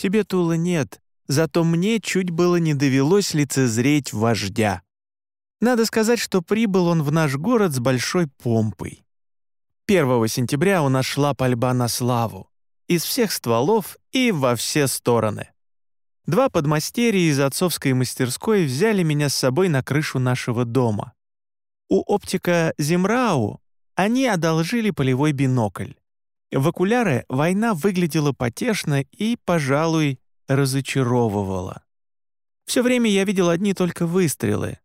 Тебе, Тула, нет, зато мне чуть было не довелось лицезреть вождя. Надо сказать, что прибыл он в наш город с большой помпой. 1 сентября у нас шла пальба на славу. Из всех стволов и во все стороны. Два подмастерья из отцовской мастерской взяли меня с собой на крышу нашего дома. У оптика Зимрау они одолжили полевой бинокль. В окуляры война выглядела потешно и, пожалуй, разочаровывала. Все время я видел одни только выстрелы.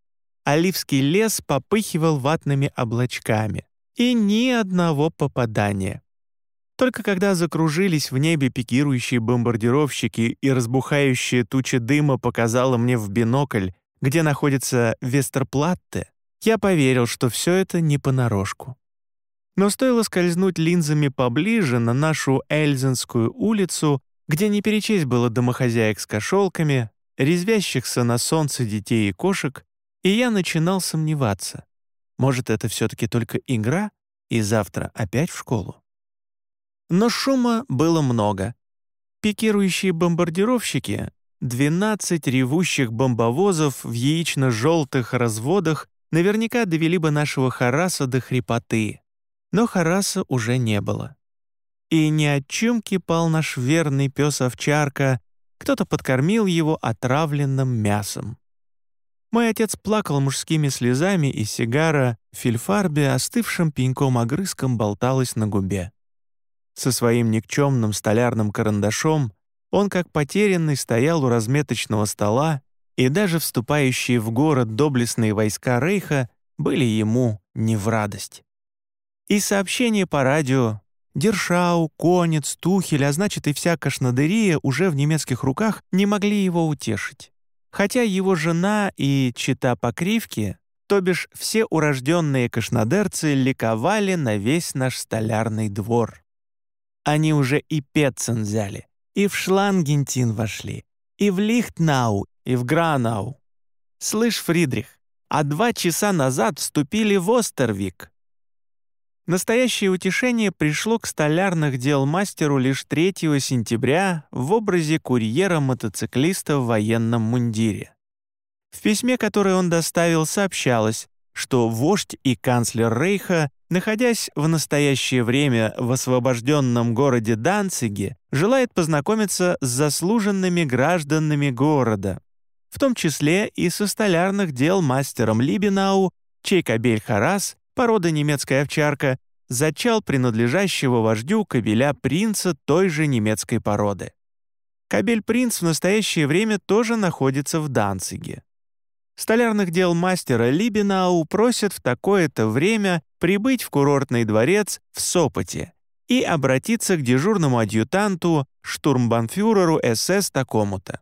Оливский лес попыхивал ватными облачками. И ни одного попадания. Только когда закружились в небе пикирующие бомбардировщики и разбухающая туча дыма показала мне в бинокль, где находится Вестерплатте, я поверил, что все это не понарошку. Но стоило скользнуть линзами поближе на нашу Эльзенскую улицу, где не перечесть было домохозяек с кошелками, резвящихся на солнце детей и кошек, и я начинал сомневаться. Может, это все-таки только игра, и завтра опять в школу? Но шума было много. Пикирующие бомбардировщики, 12 ревущих бомбовозов в яично-желтых разводах наверняка довели бы нашего Хараса до хрипоты. Но Хараса уже не было. И ни о чем кипал наш верный пес-овчарка, кто-то подкормил его отравленным мясом. Мой отец плакал мужскими слезами, и сигара в фильфарбе остывшим пеньком-огрызком болталась на губе. Со своим никчемным столярным карандашом он, как потерянный, стоял у разметочного стола, и даже вступающие в город доблестные войска Рейха были ему не в радость. И сообщения по радио Дершау, Конец, Тухель, а значит и вся Кашнадырия уже в немецких руках не могли его утешить хотя его жена и чита покривки, то бишь все урожденные кашнадерцы, ликовали на весь наш столярный двор. Они уже и Петцен взяли, и в Шлангентин вошли, и в Лихтнау, и в Гранау. Слышь, Фридрих, а два часа назад вступили в Остервик. Настоящее утешение пришло к столярных дел мастеру лишь 3 сентября в образе курьера-мотоциклиста в военном мундире. В письме, которое он доставил, сообщалось, что вождь и канцлер Рейха, находясь в настоящее время в освобожденном городе Данциге, желает познакомиться с заслуженными гражданами города, в том числе и со столярных дел мастером Либенау, чей кобель Харас порода немецкая овчарка, зачал принадлежащего вождю кобеля принца той же немецкой породы. Кобель-принц в настоящее время тоже находится в Данциге. Столярных дел мастера Либенау просят в такое-то время прибыть в курортный дворец в Сопоте и обратиться к дежурному адъютанту, штурмбанфюреру СС такому-то.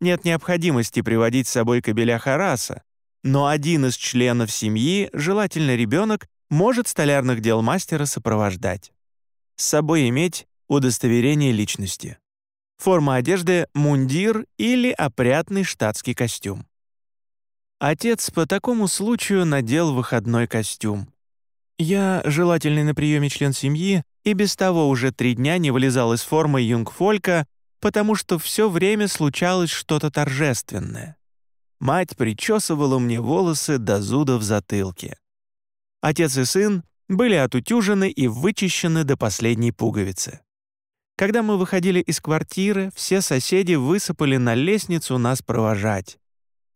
Нет необходимости приводить с собой кобеля Хараса, но один из членов семьи, желательно ребенок, может столярных дел мастера сопровождать. С собой иметь удостоверение личности. Форма одежды — мундир или опрятный штатский костюм. Отец по такому случаю надел выходной костюм. Я, желательный на приеме член семьи, и без того уже три дня не вылезал из формы юнгфолька, потому что все время случалось что-то торжественное. Мать причесывала мне волосы до зуда в затылке. Отец и сын были отутюжены и вычищены до последней пуговицы. Когда мы выходили из квартиры, все соседи высыпали на лестницу нас провожать.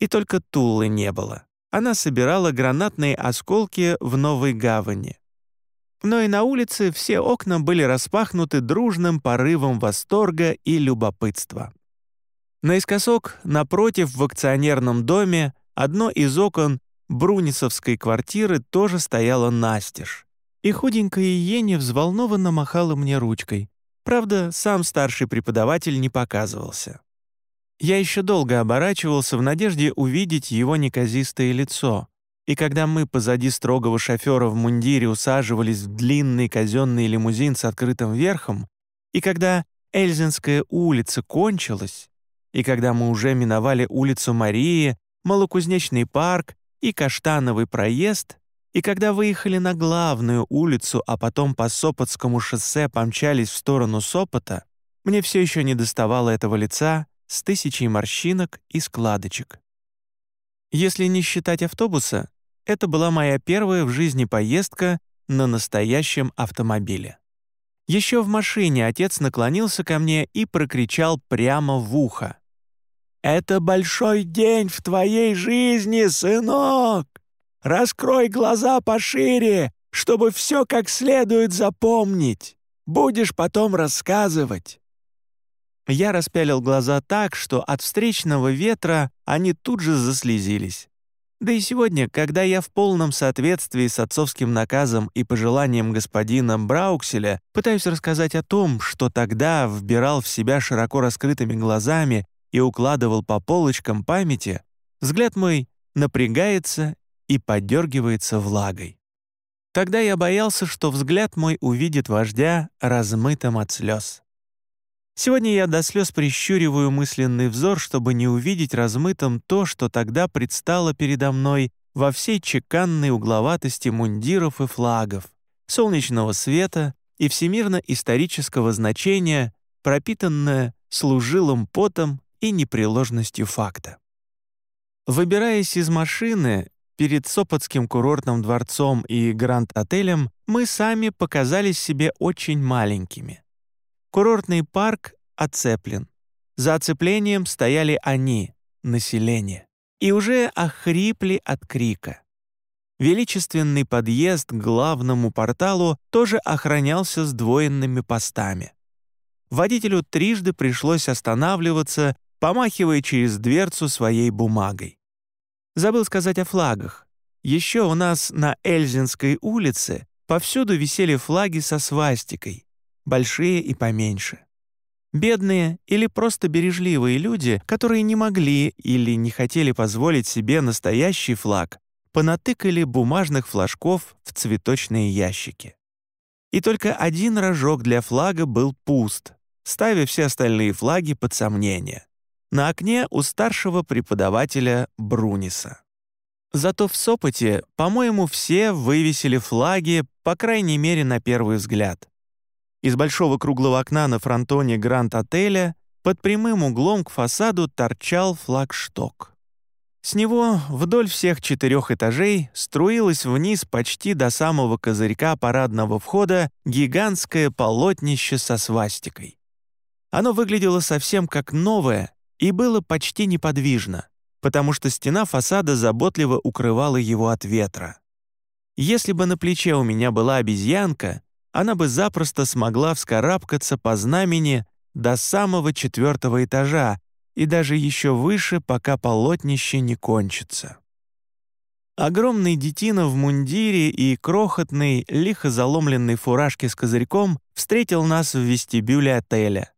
И только Туллы не было. Она собирала гранатные осколки в Новой Гавани. Но и на улице все окна были распахнуты дружным порывом восторга и любопытства. Наискосок, напротив, в акционерном доме, одно из окон Брунисовской квартиры тоже стояло настежь. И худенькая Ени взволнованно махала мне ручкой. Правда, сам старший преподаватель не показывался. Я еще долго оборачивался в надежде увидеть его неказистое лицо. И когда мы позади строгого шофера в мундире усаживались в длинный казенный лимузин с открытым верхом, и когда Эльзинская улица кончилась, и когда мы уже миновали улицу Марии, Малокузнечный парк и Каштановый проезд, и когда выехали на главную улицу, а потом по Сопотскому шоссе помчались в сторону Сопота, мне все еще не доставало этого лица с тысячей морщинок и складочек. Если не считать автобуса, это была моя первая в жизни поездка на настоящем автомобиле. Еще в машине отец наклонился ко мне и прокричал прямо в ухо. «Это большой день в твоей жизни, сынок! Раскрой глаза пошире, чтобы все как следует запомнить. Будешь потом рассказывать». Я распялил глаза так, что от встречного ветра они тут же заслезились. Да и сегодня, когда я в полном соответствии с отцовским наказом и пожеланием господина Браукселя пытаюсь рассказать о том, что тогда вбирал в себя широко раскрытыми глазами и укладывал по полочкам памяти, взгляд мой напрягается и подергивается влагой. Тогда я боялся, что взгляд мой увидит вождя размытым от слез. Сегодня я до слез прищуриваю мысленный взор, чтобы не увидеть размытым то, что тогда предстало передо мной во всей чеканной угловатости мундиров и флагов, солнечного света и всемирно-исторического значения, пропитанное служилым потом и непреложностью факта. Выбираясь из машины, перед Сопотским курортным дворцом и Гранд-отелем мы сами показались себе очень маленькими. Курортный парк оцеплен. За оцеплением стояли они, население, и уже охрипли от крика. Величественный подъезд к главному порталу тоже охранялся сдвоенными постами. Водителю трижды пришлось останавливаться, помахивая через дверцу своей бумагой. Забыл сказать о флагах. Еще у нас на Эльзинской улице повсюду висели флаги со свастикой, большие и поменьше. Бедные или просто бережливые люди, которые не могли или не хотели позволить себе настоящий флаг, понатыкали бумажных флажков в цветочные ящики. И только один рожок для флага был пуст, ставя все остальные флаги под сомнение. На окне у старшего преподавателя Бруниса. Зато в Сопоте, по-моему, все вывесили флаги, по крайней мере, на первый взгляд. Из большого круглого окна на фронтоне Гранд-отеля под прямым углом к фасаду торчал флагшток. С него вдоль всех четырех этажей струилось вниз почти до самого козырька парадного входа гигантское полотнище со свастикой. Оно выглядело совсем как новое и было почти неподвижно, потому что стена фасада заботливо укрывала его от ветра. Если бы на плече у меня была обезьянка, она бы запросто смогла вскарабкаться по знамени до самого четвертого этажа и даже еще выше, пока полотнище не кончится. Огромный детина в мундире и крохотный, лихо заломленный фуражке с козырьком встретил нас в вестибюле отеля.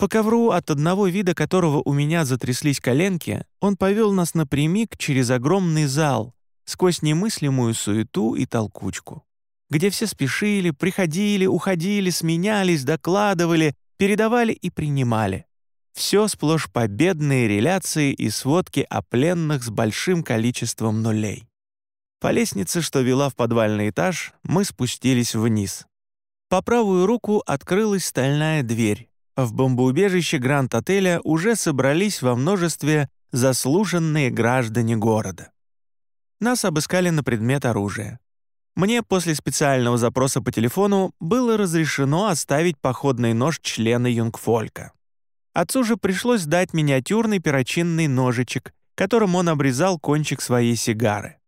По ковру, от одного вида которого у меня затряслись коленки, он повел нас напрямик через огромный зал, сквозь немыслимую суету и толкучку где все спешили, приходили, уходили, сменялись, докладывали, передавали и принимали. Все сплошь победные реляции и сводки о пленных с большим количеством нулей. По лестнице, что вела в подвальный этаж, мы спустились вниз. По правую руку открылась стальная дверь. В бомбоубежище Гранд-отеля уже собрались во множестве заслуженные граждане города. Нас обыскали на предмет оружия. Мне после специального запроса по телефону было разрешено оставить походный нож члена юнгфолька. Отцу же пришлось дать миниатюрный перочинный ножичек, которым он обрезал кончик своей сигары.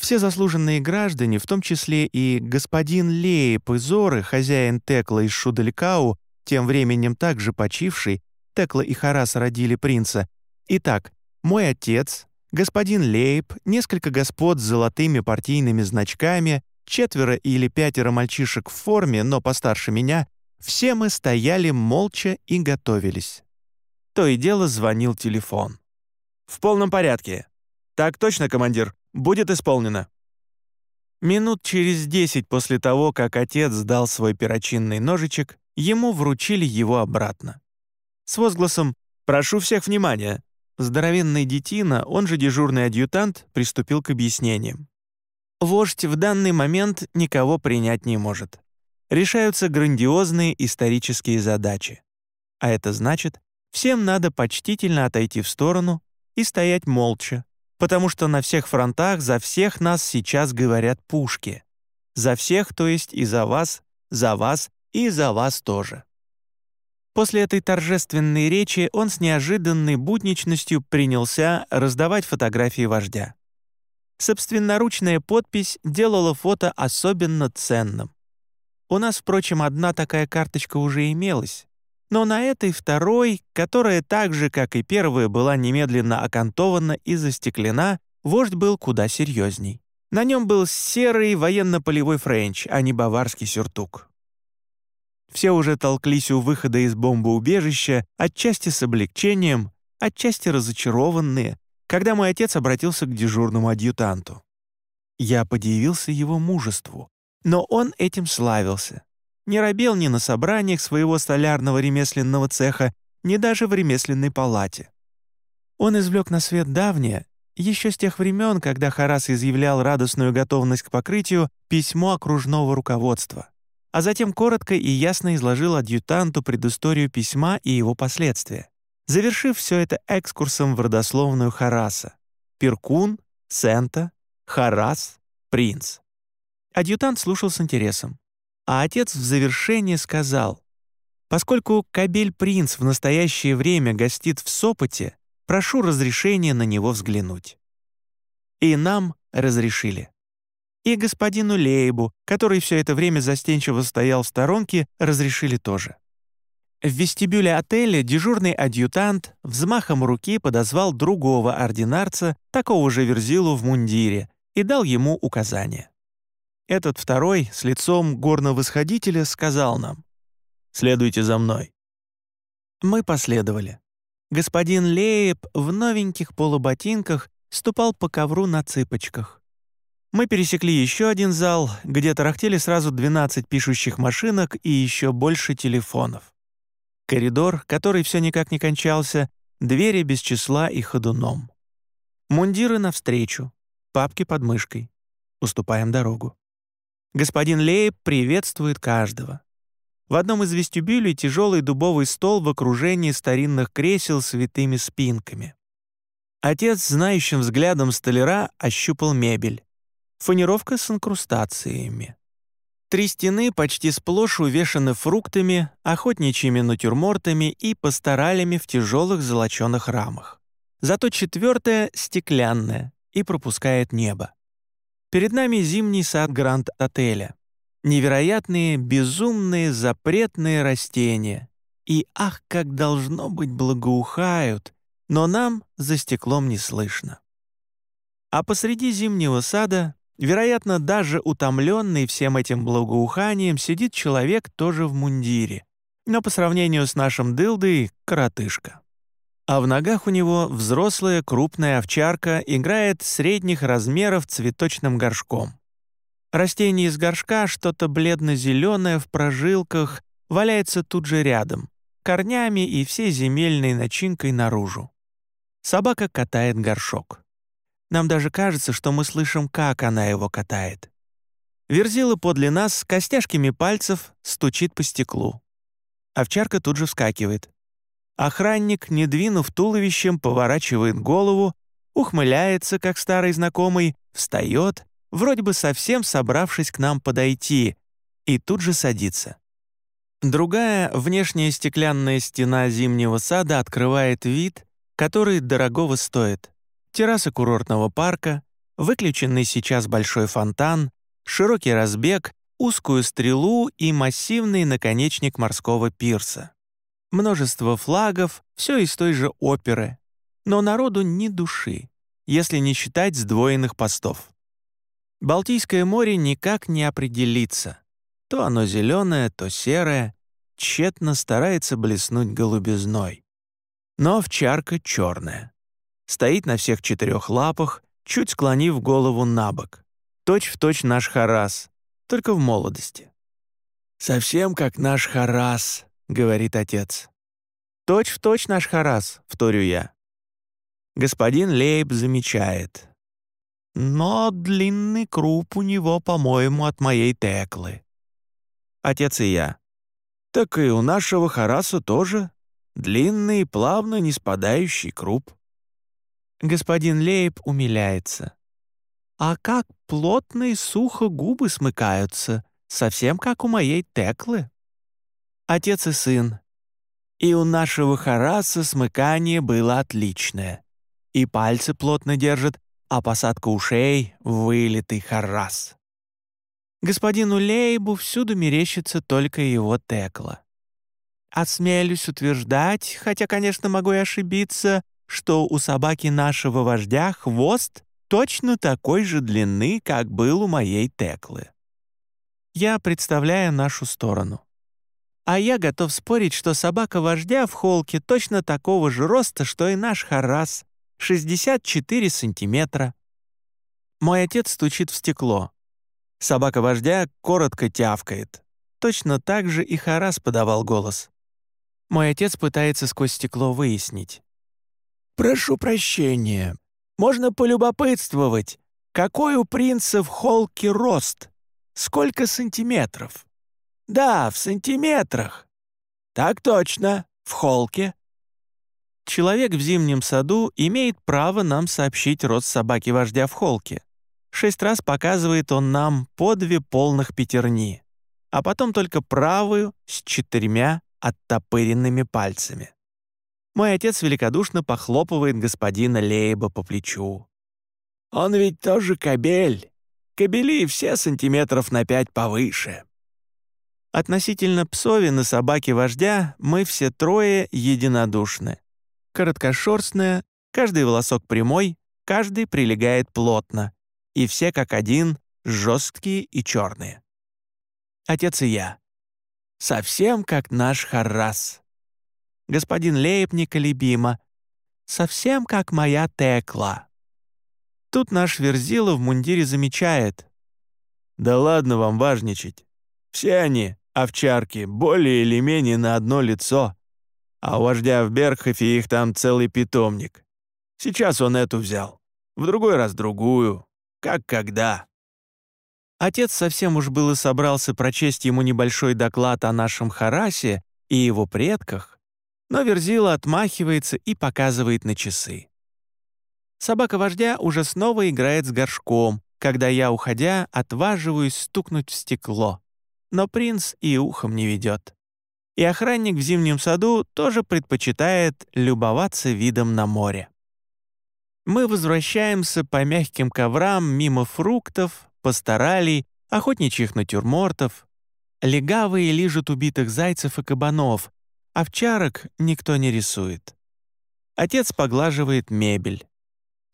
Все заслуженные граждане, в том числе и господин Лееп из хозяин Текла из Шудалькау, тем временем также почивший, Текла и Харас родили принца. Итак, мой отец, господин Лейб, несколько господ с золотыми партийными значками, четверо или пятеро мальчишек в форме, но постарше меня, все мы стояли молча и готовились. То и дело звонил телефон. «В полном порядке. Так точно, командир. Будет исполнено». Минут через десять после того, как отец сдал свой перочинный ножичек, ему вручили его обратно. С возгласом «Прошу всех внимания! Здоровенный детина, он же дежурный адъютант, приступил к объяснениям. Вождь в данный момент никого принять не может. Решаются грандиозные исторические задачи. А это значит, всем надо почтительно отойти в сторону и стоять молча, потому что на всех фронтах за всех нас сейчас говорят пушки. За всех, то есть и за вас, за вас и за вас тоже. После этой торжественной речи он с неожиданной будничностью принялся раздавать фотографии вождя. Собственноручная подпись делала фото особенно ценным. У нас, впрочем, одна такая карточка уже имелась, но на этой второй, которая так же, как и первая, была немедленно окантована и застеклена, вождь был куда серьезней. На нем был серый военно-полевой френч, а не баварский сюртук. Все уже толклись у выхода из бомбоубежища, отчасти с облегчением, отчасти разочарованные, когда мой отец обратился к дежурному адъютанту. Я подивился его мужеству, но он этим славился. Не робел ни на собраниях своего столярного ремесленного цеха, ни даже в ремесленной палате. Он извлек на свет давнее, еще с тех времен, когда Харас изъявлял радостную готовность к покрытию, письмо окружного руководства, а затем коротко и ясно изложил адъютанту предысторию письма и его последствия, завершив все это экскурсом в родословную Хараса. Перкун, Сента, Харас, Принц. Адъютант слушал с интересом. А отец в завершение сказал, «Поскольку Кабель-принц в настоящее время гостит в Сопоте, прошу разрешения на него взглянуть». И нам разрешили. И господину Лейбу, который все это время застенчиво стоял в сторонке, разрешили тоже. В вестибюле отеля дежурный адъютант взмахом руки подозвал другого ординарца, такого же верзилу в мундире, и дал ему указания. Этот второй с лицом горновосходителя сказал нам «Следуйте за мной». Мы последовали. Господин Лееп в новеньких полуботинках ступал по ковру на цыпочках. Мы пересекли еще один зал, где тарахтели сразу 12 пишущих машинок и еще больше телефонов. Коридор, который все никак не кончался, двери без числа и ходуном. Мундиры навстречу, папки под мышкой. Уступаем дорогу. Господин Лейб приветствует каждого. В одном из вестибюлей тяжелый дубовый стол в окружении старинных кресел с витыми спинками. Отец, знающим взглядом столяра, ощупал мебель. Фанеровка с инкрустациями. Три стены почти сплошь увешаны фруктами, охотничьими натюрмортами и пасторалями в тяжелых золоченых рамах. Зато четвертая — стеклянная и пропускает небо. Перед нами зимний сад Гранд-отеля. Невероятные, безумные, запретные растения. И ах, как должно быть благоухают, но нам за стеклом не слышно. А посреди зимнего сада, вероятно, даже утомленный всем этим благоуханием, сидит человек тоже в мундире, но по сравнению с нашим дылдой — коротышка а в ногах у него взрослая крупная овчарка играет средних размеров цветочным горшком. Растение из горшка, что-то бледно-зеленое в прожилках, валяется тут же рядом, корнями и всей земельной начинкой наружу. Собака катает горшок. Нам даже кажется, что мы слышим, как она его катает. Верзила подле нас костяшками пальцев стучит по стеклу. Овчарка тут же вскакивает. Охранник, не двинув туловищем, поворачивает голову, ухмыляется, как старый знакомый, встает, вроде бы совсем собравшись к нам подойти, и тут же садится. Другая, внешняя стеклянная стена зимнего сада открывает вид, который дорогого стоит. Терраса курортного парка, выключенный сейчас большой фонтан, широкий разбег, узкую стрелу и массивный наконечник морского пирса. Множество флагов, все из той же оперы. Но народу ни души, если не считать сдвоенных постов. Балтийское море никак не определится. То оно зеленое, то серое, тщетно старается блеснуть голубизной. Но овчарка черная. Стоит на всех четырех лапах, чуть склонив голову на бок. Точь в точь наш Харас, только в молодости. «Совсем как наш Харас», — говорит отец. «Точь в точь наш Харас», — вторю я. Господин Лейб замечает. «Но длинный круп у него, по-моему, от моей теклы». Отец и я. «Так и у нашего Хараса тоже длинный плавно не спадающий круп. Господин Лейб умиляется. А как плотно и сухо губы смыкаются, совсем как у моей Теклы. Отец и сын. И у нашего Хараса смыкание было отличное. И пальцы плотно держат, а посадка ушей — вылитый Харас. Господину Лейбу всюду мерещится только его Текла. Осмелюсь утверждать, хотя, конечно, могу и ошибиться, что у собаки нашего вождя хвост точно такой же длины, как был у моей Теклы. Я представляю нашу сторону. А я готов спорить, что собака вождя в холке точно такого же роста, что и наш Харас — 64 сантиметра. Мой отец стучит в стекло. Собака вождя коротко тявкает. Точно так же и Харас подавал голос. Мой отец пытается сквозь стекло выяснить. «Прошу прощения. Можно полюбопытствовать, какой у принца в холке рост? Сколько сантиметров?» «Да, в сантиметрах». «Так точно, в холке». Человек в зимнем саду имеет право нам сообщить рост собаки-вождя в холке. Шесть раз показывает он нам по две полных пятерни, а потом только правую с четырьмя оттопыренными пальцами. Мой отец великодушно похлопывает господина Лейба по плечу. «Он ведь тоже кобель. Кобели все сантиметров на пять повыше». Относительно псовин и собаки-вождя мы все трое единодушны. Короткошерстная, каждый волосок прямой, каждый прилегает плотно, и все как один жесткие и черные. Отец и я. Совсем как наш Харрас. Господин Лейб неколебимо. Совсем как моя Текла. Тут наш Верзила в мундире замечает. «Да ладно вам важничать. Все они, овчарки, более или менее на одно лицо. А у вождя в Бергхофе их там целый питомник. Сейчас он эту взял, в другой раз другую, как когда». Отец совсем уж было собрался прочесть ему небольшой доклад о нашем Харасе и его предках, но Верзила отмахивается и показывает на часы. Собака вождя уже снова играет с горшком, когда я, уходя, отваживаюсь стукнуть в стекло. Но принц и ухом не ведет. И охранник в зимнем саду тоже предпочитает любоваться видом на море. Мы возвращаемся по мягким коврам мимо фруктов, пасторалей, охотничьих натюрмортов. Легавые лижут убитых зайцев и кабанов, овчарок никто не рисует. Отец поглаживает мебель.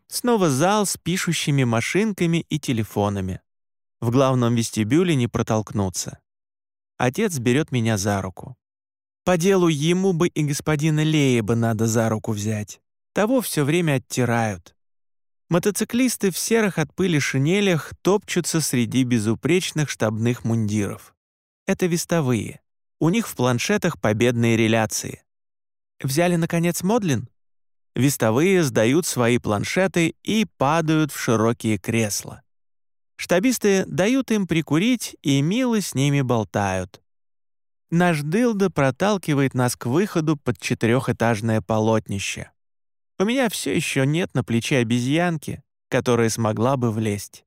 Снова зал с пишущими машинками и телефонами. В главном вестибюле не протолкнуться. Отец берет меня за руку. По делу ему бы и господина Лееба надо за руку взять. Того все время оттирают. Мотоциклисты в серых от пыли шинелях топчутся среди безупречных штабных мундиров. Это вестовые. У них в планшетах победные реляции. Взяли, наконец, Модлин? Вестовые сдают свои планшеты и падают в широкие кресла. Штабисты дают им прикурить и мило с ними болтают. Наш дылда проталкивает нас к выходу под четырехэтажное полотнище. У меня все еще нет на плече обезьянки, которая смогла бы влезть.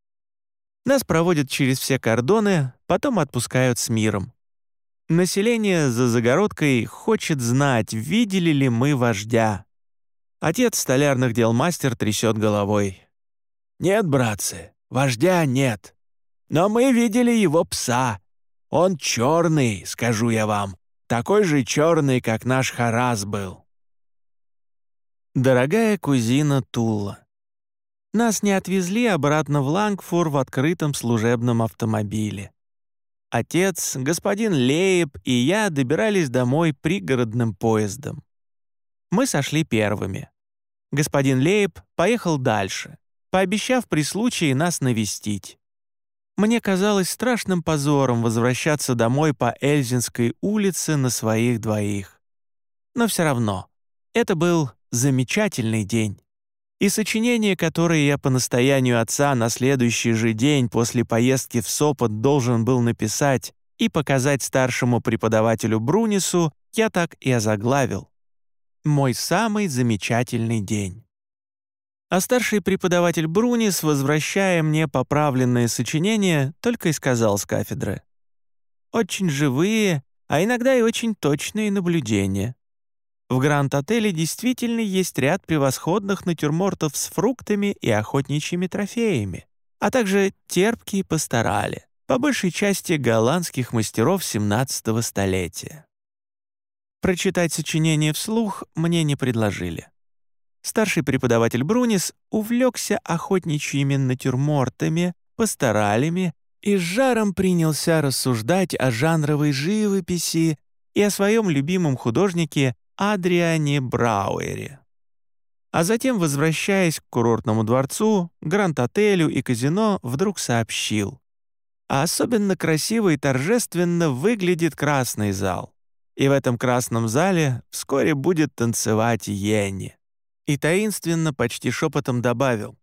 Нас проводят через все кордоны, потом отпускают с миром. Население за загородкой хочет знать, видели ли мы вождя. Отец столярных дел мастер трясет головой. «Нет, братцы, вождя нет. Но мы видели его пса. Он черный, скажу я вам, такой же черный, как наш Харас был. Дорогая кузина Тула, нас не отвезли обратно в Лангфур в открытом служебном автомобиле. Отец, господин Лейб и я добирались домой пригородным поездом. Мы сошли первыми. Господин Лейб поехал дальше, пообещав при случае нас навестить. Мне казалось страшным позором возвращаться домой по Эльзинской улице на своих двоих. Но все равно, это был замечательный день. И сочинение, которое я по настоянию отца на следующий же день после поездки в Сопот должен был написать и показать старшему преподавателю Брунису, я так и озаглавил. Мой самый замечательный день. А старший преподаватель Брунис, возвращая мне поправленное сочинение, только и сказал с кафедры. Очень живые, а иногда и очень точные наблюдения. В Гранд-отеле действительно есть ряд превосходных натюрмортов с фруктами и охотничьими трофеями, а также терпкие пасторали, по большей части голландских мастеров XVII столетия. Прочитать сочинение вслух мне не предложили. Старший преподаватель Брунис увлекся охотничьими натюрмортами, пасторалями и с жаром принялся рассуждать о жанровой живописи и о своем любимом художнике Адриане Брауэре. А затем, возвращаясь к курортному дворцу, гранд-отелю и казино, вдруг сообщил. А особенно красиво и торжественно выглядит красный зал. И в этом красном зале вскоре будет танцевать Йенни и таинственно, почти шепотом добавил.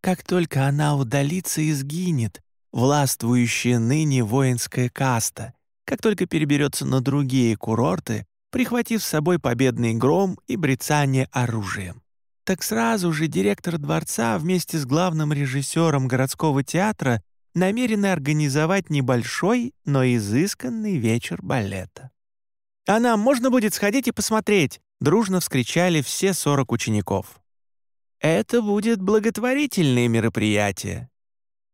«Как только она удалится и сгинет, властвующая ныне воинская каста, как только переберется на другие курорты, прихватив с собой победный гром и брецание оружием. Так сразу же директор дворца вместе с главным режиссером городского театра намерены организовать небольшой, но изысканный вечер балета. А нам можно будет сходить и посмотреть, дружно вскричали все 40 учеников. «Это будет благотворительное мероприятие.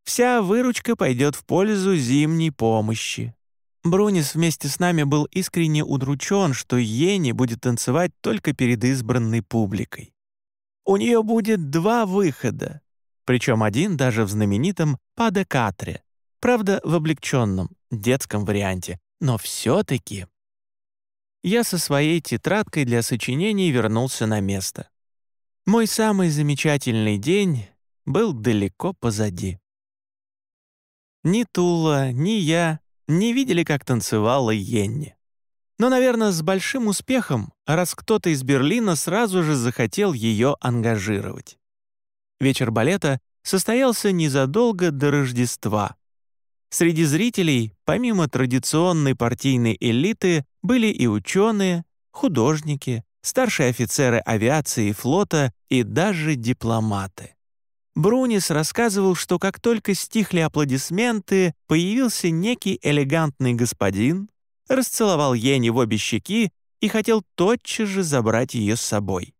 Вся выручка пойдет в пользу зимней помощи». Брунис вместе с нами был искренне удручен, что Йенни будет танцевать только перед избранной публикой. У нее будет два выхода, причем один даже в знаменитом «Падекатре», правда, в облегченном, детском варианте, но все-таки я со своей тетрадкой для сочинений вернулся на место. Мой самый замечательный день был далеко позади. Ни Тула, ни я не видели, как танцевала Йенни. Но, наверное, с большим успехом, раз кто-то из Берлина сразу же захотел ее ангажировать. Вечер балета состоялся незадолго до Рождества. Среди зрителей, помимо традиционной партийной элиты, были и ученые, художники, старшие офицеры авиации и флота и даже дипломаты. Брунис рассказывал, что как только стихли аплодисменты, появился некий элегантный господин, расцеловал Ени в обе щеки и хотел тотчас же забрать ее с собой.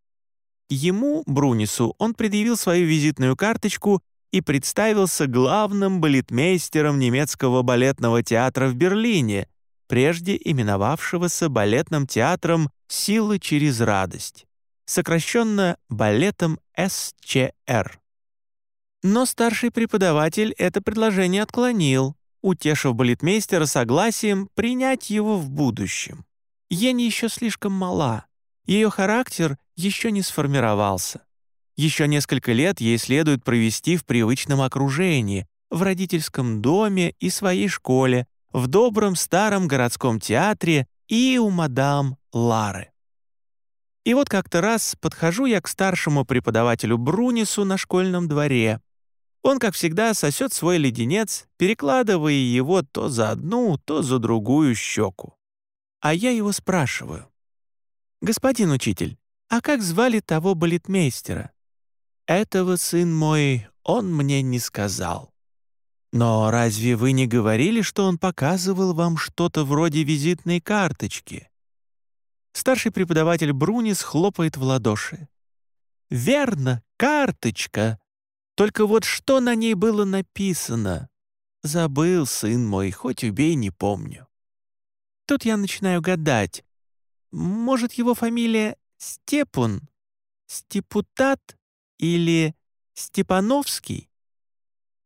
Ему, Брунису, он предъявил свою визитную карточку и представился главным балетмейстером немецкого балетного театра в Берлине, прежде именовавшегося балетным театром «Силы через радость», сокращенно балетом СЧР. Но старший преподаватель это предложение отклонил, утешив балетмейстера согласием принять его в будущем. Ени еще слишком мала, ее характер еще не сформировался. Еще несколько лет ей следует провести в привычном окружении, в родительском доме и своей школе, в добром старом городском театре и у мадам Лары. И вот как-то раз подхожу я к старшему преподавателю Брунису на школьном дворе. Он, как всегда, сосет свой леденец, перекладывая его то за одну, то за другую щеку. А я его спрашиваю. «Господин учитель, а как звали того балетмейстера?» Этого, сын мой, он мне не сказал. Но разве вы не говорили, что он показывал вам что-то вроде визитной карточки? Старший преподаватель Брунис хлопает в ладоши. «Верно, карточка. Только вот что на ней было написано? Забыл, сын мой, хоть убей, не помню». Тут я начинаю гадать. Может, его фамилия Степун? Степутат? Или Степановский?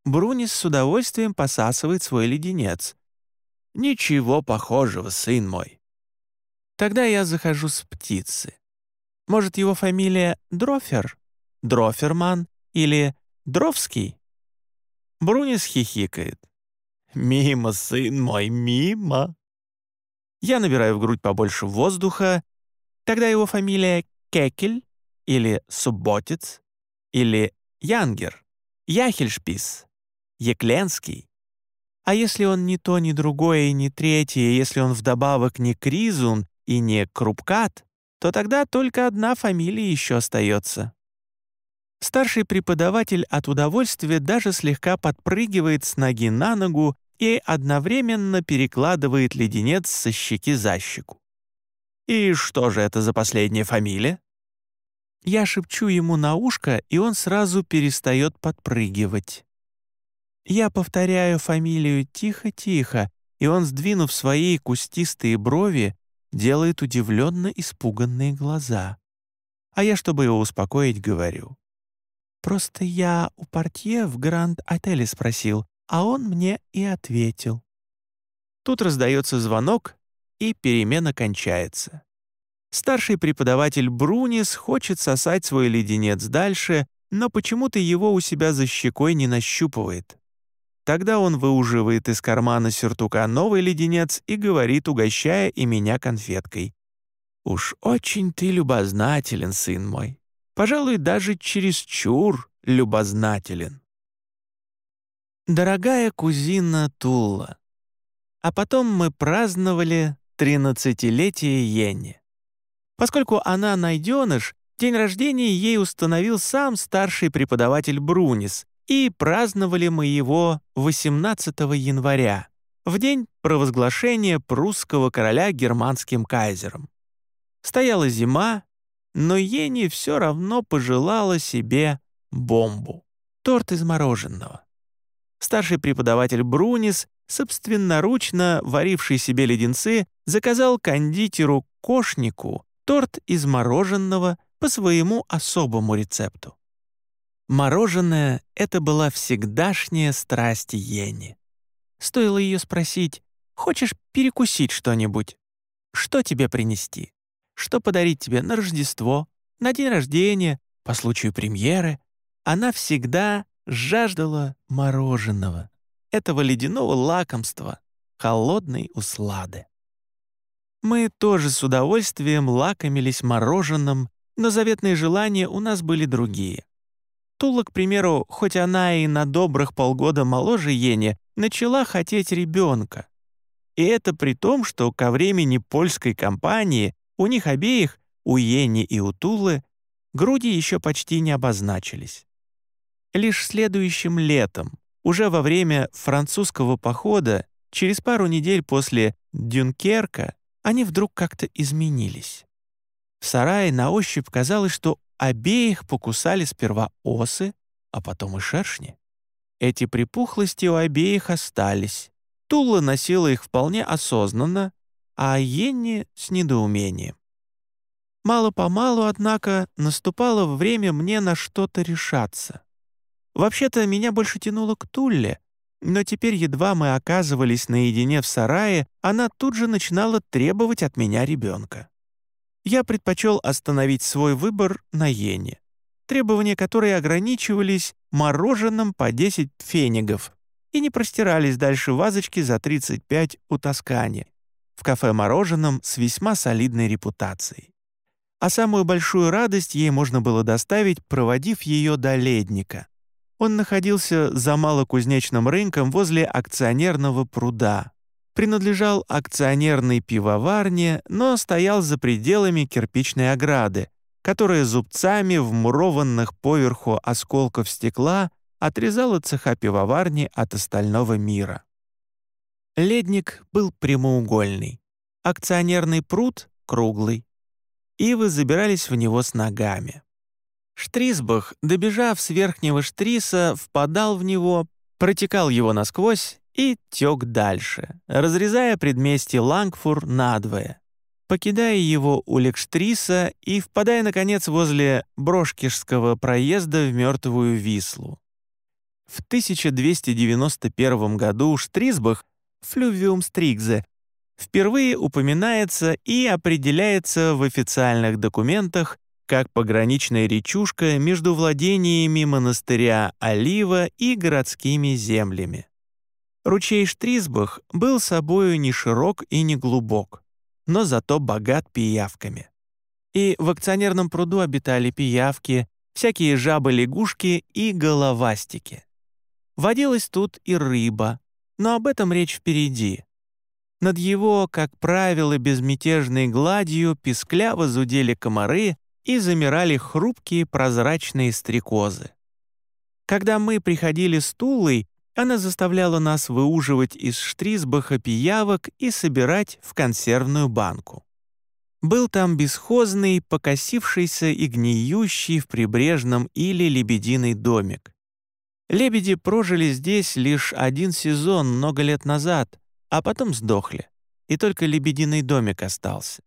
Брунис с удовольствием посасывает свой леденец. «Ничего похожего, сын мой». Тогда я захожу с птицы. Может, его фамилия Дрофер? Дроферман? Или Дровский? Брунис хихикает. «Мимо, сын мой, мимо!» Я набираю в грудь побольше воздуха. Тогда его фамилия Кекель или Субботец или Янгер, Яхельшпис, Екленский. А если он ни то, ни другое и ни третье, если он вдобавок не Кризун и не Крупкат, то тогда только одна фамилия еще остается. Старший преподаватель от удовольствия даже слегка подпрыгивает с ноги на ногу и одновременно перекладывает леденец со щеки за щеку. «И что же это за последняя фамилия?» Я шепчу ему на ушко, и он сразу перестает подпрыгивать. Я повторяю фамилию тихо-тихо, и он, сдвинув свои кустистые брови, делает удивленно испуганные глаза. А я, чтобы его успокоить, говорю. «Просто я у портье в Гранд-отеле спросил, а он мне и ответил». Тут раздается звонок, и перемена кончается. Старший преподаватель Брунис хочет сосать свой леденец дальше, но почему-то его у себя за щекой не нащупывает. Тогда он выуживает из кармана сюртука новый леденец и говорит, угощая и меня конфеткой. «Уж очень ты любознателен, сын мой. Пожалуй, даже чересчур любознателен». Дорогая кузина Тула, а потом мы праздновали тринадцатилетие Йенни. Поскольку она найденыш, день рождения ей установил сам старший преподаватель Брунис, и праздновали мы его 18 января, в день провозглашения прусского короля германским кайзером. Стояла зима, но Ени все равно пожелала себе бомбу — торт из мороженого. Старший преподаватель Брунис, собственноручно варивший себе леденцы, заказал кондитеру Кошнику торт из мороженого по своему особому рецепту. Мороженое — это была всегдашняя страсть Йенни. Стоило ее спросить, «Хочешь перекусить что-нибудь? Что тебе принести? Что подарить тебе на Рождество, на день рождения, по случаю премьеры?» Она всегда жаждала мороженого, этого ледяного лакомства, холодной услады. Мы тоже с удовольствием лакомились мороженым, но заветные желания у нас были другие. Тула, к примеру, хоть она и на добрых полгода моложе Ени, начала хотеть ребенка. И это при том, что ко времени польской кампании у них обеих, у Ени и у Тулы, груди еще почти не обозначились. Лишь следующим летом, уже во время французского похода, через пару недель после Дюнкерка, они вдруг как-то изменились. В сарае на ощупь казалось, что Обеих покусали сперва осы, а потом и шершни. Эти припухлости у обеих остались. Тула носила их вполне осознанно, а Йенни — с недоумением. Мало-помалу, однако, наступало время мне на что-то решаться. Вообще-то меня больше тянуло к Тулле, но теперь едва мы оказывались наедине в сарае, она тут же начинала требовать от меня ребенка я предпочел остановить свой выбор на иене, требования которой ограничивались мороженым по 10 фенигов и не простирались дальше вазочки за 35 у Тоскани, в кафе-мороженом с весьма солидной репутацией. А самую большую радость ей можно было доставить, проводив ее до ледника. Он находился за малокузнечным рынком возле акционерного пруда, принадлежал акционерной пивоварне, но стоял за пределами кирпичной ограды, которая зубцами, вмурованных поверху осколков стекла, отрезала цеха пивоварни от остального мира. Ледник был прямоугольный, акционерный пруд — круглый. Ивы забирались в него с ногами. Штрисбах, добежав с верхнего штриса, впадал в него, протекал его насквозь и тек дальше, разрезая предместье Лангфур надвое, покидая его у Лекштриса и впадая, наконец, возле Брошкишского проезда в Мертвую Вислу. В 1291 году Штрисбах, флювиум Стригзе, впервые упоминается и определяется в официальных документах как пограничная речушка между владениями монастыря Олива и городскими землями. Ручей Штрисбах был собою не широк и не глубок, но зато богат пиявками. И в акционерном пруду обитали пиявки, всякие жабы-лягушки и головастики. Водилась тут и рыба, но об этом речь впереди. Над его, как правило, безмятежной гладью пискляво зудели комары и замирали хрупкие прозрачные стрекозы. Когда мы приходили с Тулой, она заставляла нас выуживать из штрисбаха пиявок и собирать в консервную банку. Был там бесхозный, покосившийся и гниющий в прибрежном или лебединый домик. Лебеди прожили здесь лишь один сезон много лет назад, а потом сдохли, и только лебединый домик остался.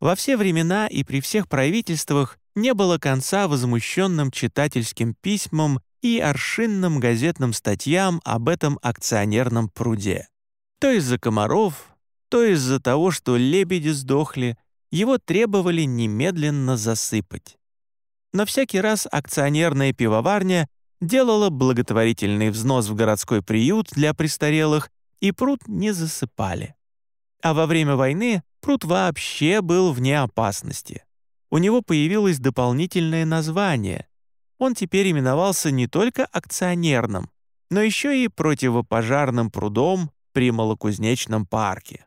Во все времена и при всех правительствах не было конца возмущенным читательским письмам и аршинным газетным статьям об этом акционерном пруде. То из-за комаров, то из-за того, что лебеди сдохли, его требовали немедленно засыпать. Но всякий раз акционерная пивоварня делала благотворительный взнос в городской приют для престарелых, и пруд не засыпали. А во время войны пруд вообще был вне опасности. У него появилось дополнительное название. Он теперь именовался не только акционерным, но еще и противопожарным прудом при Малокузнечном парке.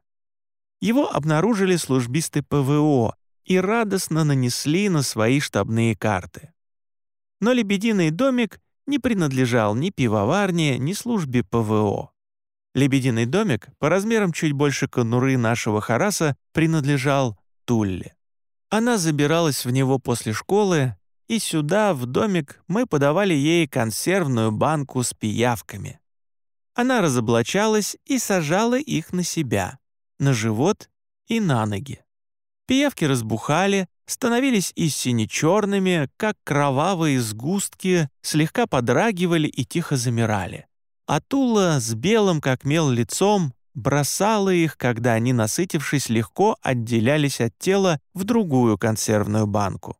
Его обнаружили службисты ПВО и радостно нанесли на свои штабные карты. Но «Лебединый домик» не принадлежал ни пивоварне, ни службе ПВО. «Лебединый домик» по размерам чуть больше конуры нашего Хараса принадлежал Тулле. Она забиралась в него после школы, и сюда, в домик, мы подавали ей консервную банку с пиявками. Она разоблачалась и сажала их на себя на живот и на ноги. Пиявки разбухали, становились и сине-черными, как кровавые сгустки, слегка подрагивали и тихо замирали. А Тула с белым, как мел, лицом бросала их, когда они, насытившись, легко отделялись от тела в другую консервную банку.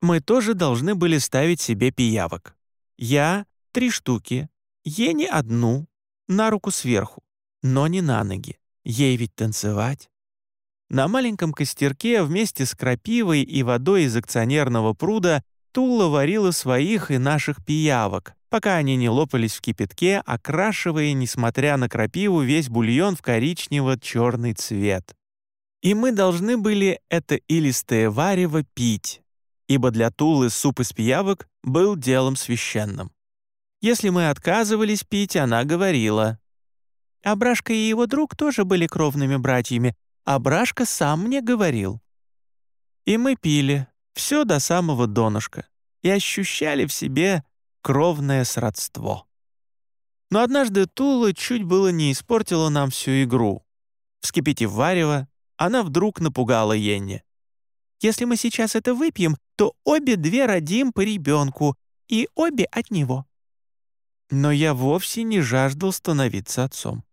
Мы тоже должны были ставить себе пиявок. Я — три штуки, Ени — одну, на руку сверху, но не на ноги. Ей ведь танцевать. На маленьком костерке вместе с крапивой и водой из акционерного пруда Тула варила своих и наших пиявок, пока они не лопались в кипятке, окрашивая, несмотря на крапиву, весь бульон в коричнево-черный цвет. И мы должны были это илистое варево пить, ибо для Тулы суп из пиявок был делом священным. Если мы отказывались пить, она говорила, Абрашка и его друг тоже были кровными братьями. Абрашка сам мне говорил. И мы пили, все до самого донышка, и ощущали в себе кровное сродство. Но однажды Тула чуть было не испортила нам всю игру. Вскипятив варево, она вдруг напугала Йенни. «Если мы сейчас это выпьем, то обе две родим по ребенку, и обе от него». Но я вовсе не жаждал становиться отцом.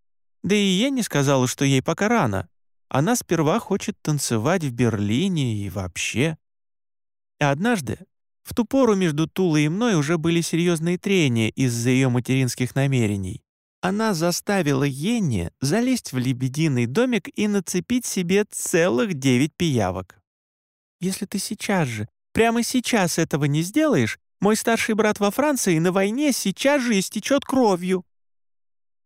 Да и не сказала, что ей пока рано. Она сперва хочет танцевать в Берлине и вообще. А однажды, в ту пору между Тулой и мной уже были серьезные трения из-за ее материнских намерений. Она заставила Йенни залезть в лебединый домик и нацепить себе целых девять пиявок. «Если ты сейчас же, прямо сейчас этого не сделаешь, мой старший брат во Франции на войне сейчас же истечет кровью»,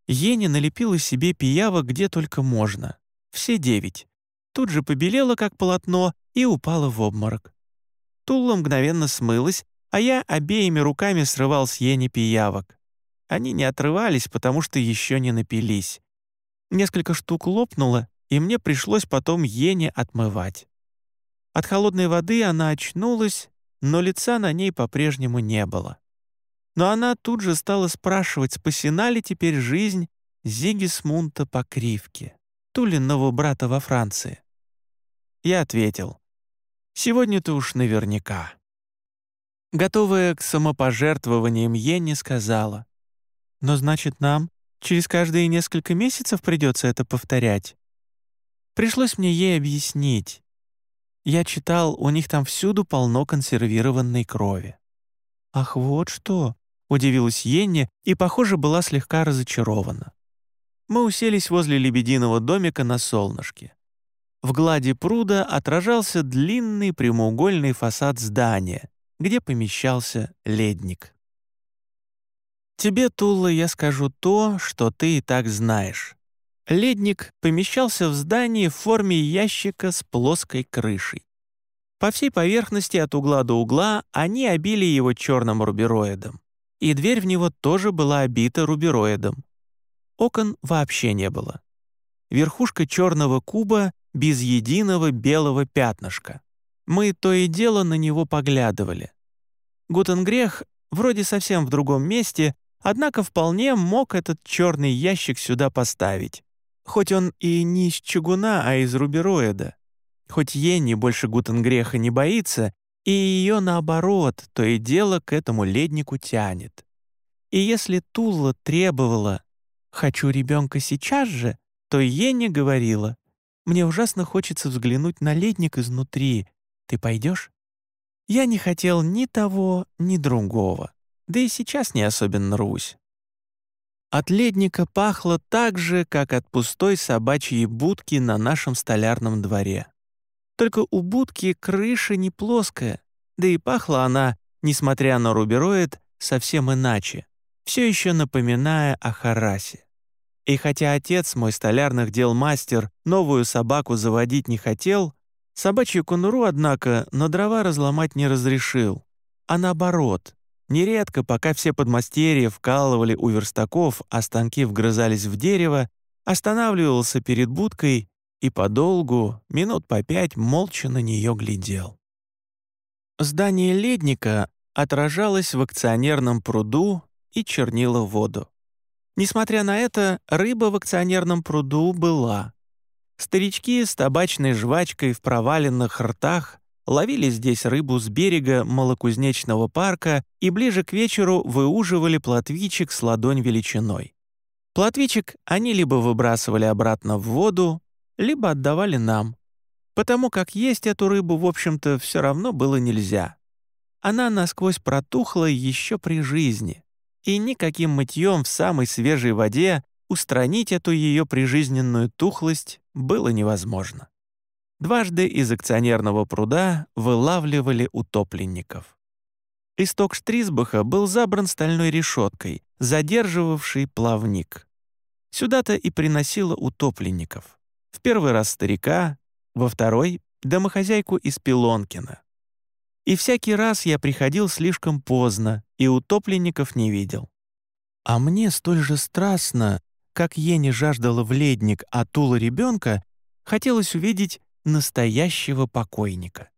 Ени налепила себе пиявок где только можно. Все девять. Тут же побелела, как полотно, и упала в обморок. Тула мгновенно смылась, а я обеими руками срывал с Ени пиявок. Они не отрывались, потому что еще не напились. Несколько штук лопнуло, и мне пришлось потом Ене отмывать. От холодной воды она очнулась, но лица на ней по-прежнему не было. Но она тут же стала спрашивать, спасена ли теперь жизнь Зигисмунта Покривки, Тулиного брата во Франции. Я ответил, «Сегодня-то уж наверняка». Готовая к самопожертвованиям Йенни сказала, «Но значит нам через каждые несколько месяцев придется это повторять». Пришлось мне ей объяснить. Я читал, у них там всюду полно консервированной крови. «Ах, вот что!» Удивилась Йенни и, похоже, была слегка разочарована. Мы уселись возле лебединого домика на солнышке. В глади пруда отражался длинный прямоугольный фасад здания, где помещался ледник. «Тебе, Тула, я скажу то, что ты и так знаешь. Ледник помещался в здании в форме ящика с плоской крышей. По всей поверхности от угла до угла они обили его черным рубероидом. И дверь в него тоже была обита рубероидом. Окон вообще не было. Верхушка черного куба без единого белого пятнышка. Мы то и дело на него поглядывали. Гутенгрех вроде совсем в другом месте, однако вполне мог этот черный ящик сюда поставить. Хоть он и не из чугуна, а из рубероида. Хоть Енни больше Гутенгреха не боится, и ее, наоборот, то и дело к этому леднику тянет. И если Тула требовала «хочу ребенка сейчас же», то Енни говорила «мне ужасно хочется взглянуть на ледник изнутри. Ты пойдешь?» Я не хотел ни того, ни другого, да и сейчас не особенно рвусь. От ледника пахло так же, как от пустой собачьей будки на нашем столярном дворе. Только у будки крыша не плоская, да и пахла она, несмотря на рубероид, совсем иначе, все еще напоминая о Харасе. И хотя отец, мой столярных дел мастер, новую собаку заводить не хотел, собачью конуру, однако, на дрова разломать не разрешил, а наоборот, нередко, пока все подмастерья вкалывали у верстаков, а станки вгрызались в дерево, останавливался перед будкой и подолгу, минут по пять, молча на нее глядел. Здание ледника отражалось в акционерном пруду и чернило воду. Несмотря на это, рыба в акционерном пруду была. Старички с табачной жвачкой в проваленных ртах ловили здесь рыбу с берега малокузнечного парка и ближе к вечеру выуживали плотвичек с ладонь величиной. Плотвичек они либо выбрасывали обратно в воду, либо отдавали нам, потому как есть эту рыбу, в общем-то, все равно было нельзя. Она насквозь протухла еще при жизни, и никаким мытьем в самой свежей воде устранить эту ее прижизненную тухлость было невозможно. Дважды из акционерного пруда вылавливали утопленников. Исток Штрисбаха был забран стальной решеткой, задерживавшей плавник. Сюда-то и приносило утопленников. В первый раз старика, во второй — домохозяйку из Пилонкина. И всякий раз я приходил слишком поздно и утопленников не видел. А мне столь же страстно, как Ени жаждала в ледник, а Тула ребенка, хотелось увидеть настоящего покойника.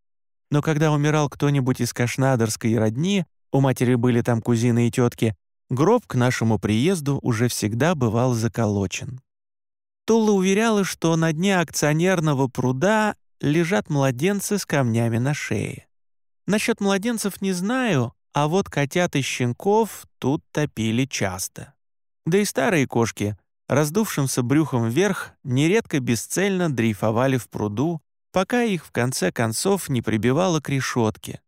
Но когда умирал кто-нибудь из кашнадерской родни, у матери были там кузины и тетки, гроб к нашему приезду уже всегда бывал заколочен. Тула уверяла, что на дне акционерного пруда лежат младенцы с камнями на шее. Насчет младенцев не знаю, а вот котят и щенков тут топили часто. Да и старые кошки, раздувшимся брюхом вверх, нередко бесцельно дрейфовали в пруду, пока их в конце концов не прибивало к решетке.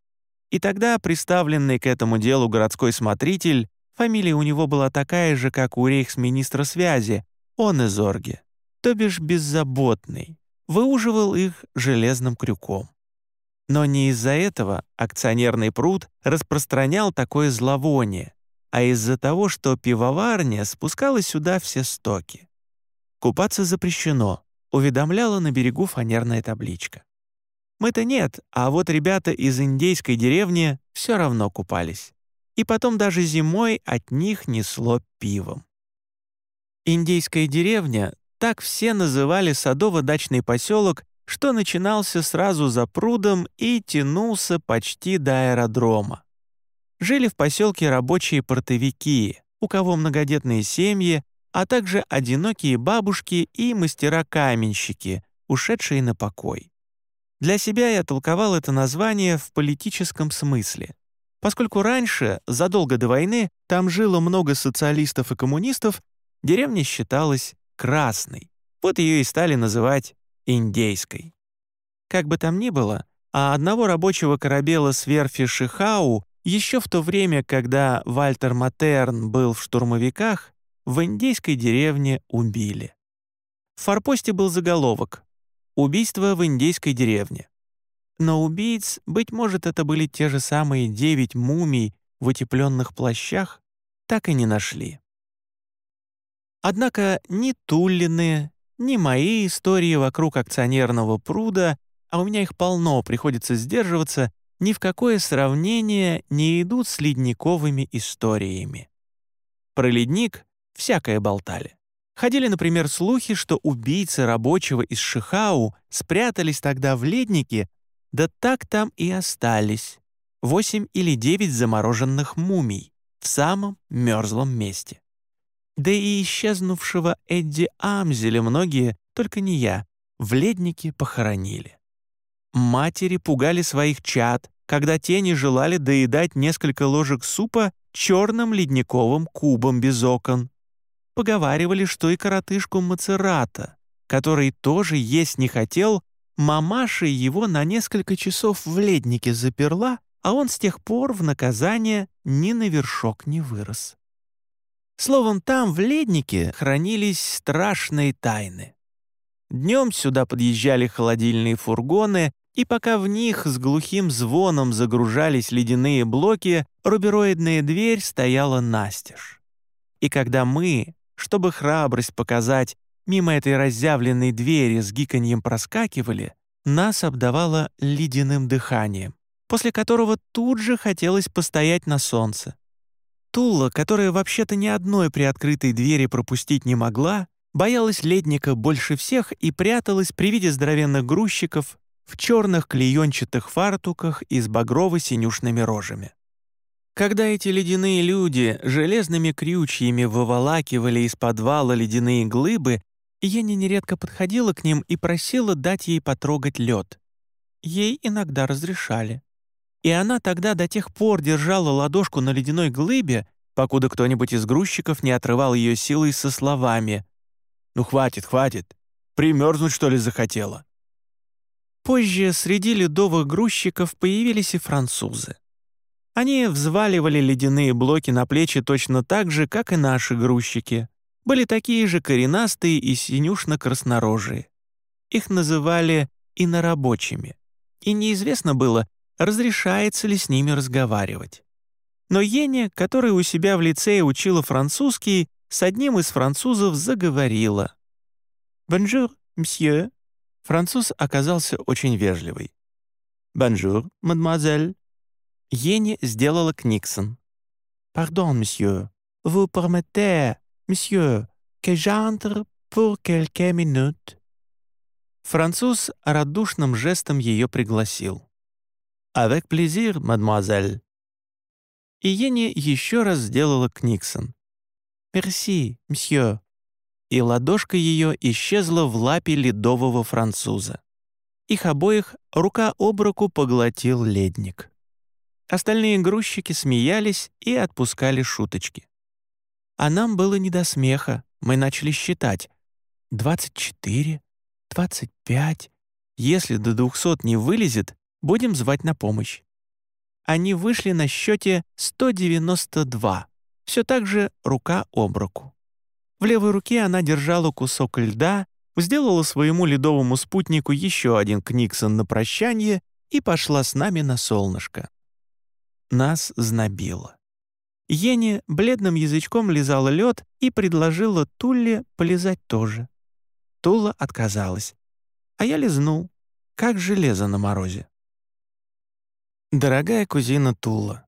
И тогда приставленный к этому делу городской смотритель, фамилия у него была такая же, как у рейхсминистра связи, он из Орги, то бишь беззаботный, выуживал их железным крюком. Но не из-за этого акционерный пруд распространял такое зловоние, а из-за того, что пивоварня спускала сюда все стоки. Купаться запрещено, уведомляла на берегу фанерная табличка. Мы-то нет, а вот ребята из индейской деревни все равно купались. И потом даже зимой от них несло пивом. Индейская деревня так все называли садово-дачный поселок, что начинался сразу за прудом и тянулся почти до аэродрома. Жили в поселке рабочие портовики, у кого многодетные семьи, а также одинокие бабушки и мастера-каменщики, ушедшие на покой. Для себя я толковал это название в политическом смысле, поскольку раньше, задолго до войны, там жило много социалистов и коммунистов, деревня считалась красной. Вот ее и стали называть индейской. Как бы там ни было, а одного рабочего корабела с верфи Шихау еще в то время, когда Вальтер Матерн был в штурмовиках, в индейской деревне убили. В форпосте был заголовок «Убийство в индейской деревне». Но убийц, быть может, это были те же самые девять мумий в утепленных плащах, так и не нашли. Однако ни Туллины, ни мои истории вокруг акционерного пруда, а у меня их полно, приходится сдерживаться, ни в какое сравнение не идут с ледниковыми историями. Про ледник всякое болтали. Ходили, например, слухи, что убийцы рабочего из Шихау спрятались тогда в леднике, да так там и остались. Восемь или девять замороженных мумий в самом мерзлом месте. Да и исчезнувшего Эдди Амзеля многие, только не я, в леднике похоронили. Матери пугали своих чад, когда те не желали доедать несколько ложек супа черным ледниковым кубом без окон. Поговаривали, что и коротышку Мацерата, который тоже есть не хотел, мамаша его на несколько часов в леднике заперла, а он с тех пор в наказание ни на вершок не вырос. Словом, там, в леднике, хранились страшные тайны. Днем сюда подъезжали холодильные фургоны, и пока в них с глухим звоном загружались ледяные блоки, рубероидная дверь стояла настежь. И когда мы, чтобы храбрость показать, мимо этой разъявленной двери с гиканьем проскакивали, нас обдавало ледяным дыханием, после которого тут же хотелось постоять на солнце. Тула, которая вообще-то ни одной приоткрытой двери пропустить не могла, боялась ледника больше всех и пряталась при виде здоровенных грузчиков в черных клеенчатых фартуках и с багрово-синюшными рожами. Когда эти ледяные люди железными крючьями выволакивали из подвала ледяные глыбы, Ени нередко подходила к ним и просила дать ей потрогать лед. Ей иногда разрешали. И она тогда до тех пор держала ладошку на ледяной глыбе, покуда кто-нибудь из грузчиков не отрывал ее силой со словами «Ну хватит, хватит, примерзнуть что ли захотела?» Позже среди ледовых грузчиков появились и французы. Они взваливали ледяные блоки на плечи точно так же, как и наши грузчики. Были такие же коренастые и синюшно-краснорожие. Их называли инорабочими. И неизвестно было, разрешается ли с ними разговаривать. Но Еня, которая у себя в лицее учила французский, с одним из французов заговорила. «Bonjour, monsieur». Француз оказался очень вежливый. «Bonjour, mademoiselle». Еня сделала книксен. «Pardon, monsieur, vous permettez, monsieur, que j'entre pour quelques minutes?» Француз радушным жестом ее пригласил. «Avec plaisir, mademoiselle». И Еня еще раз сделала книксен. «Merci, monsieur». И ладошка ее исчезла в лапе ледового француза. Их обоих рука об руку поглотил ледник. Остальные грузчики смеялись и отпускали шуточки. А нам было не до смеха, мы начали считать. «Двадцать четыре, двадцать пять. Если до двухсот не вылезет, Будем звать на помощь». Они вышли на счете 192, все так же рука об руку. В левой руке она держала кусок льда, сделала своему ледовому спутнику еще один книксон на прощание и пошла с нами на солнышко. Нас знобило. Ени бледным язычком лизала лед и предложила Тулле полезать тоже. Тула отказалась. А я лизнул, как железо на морозе. Дорогая кузина Тула,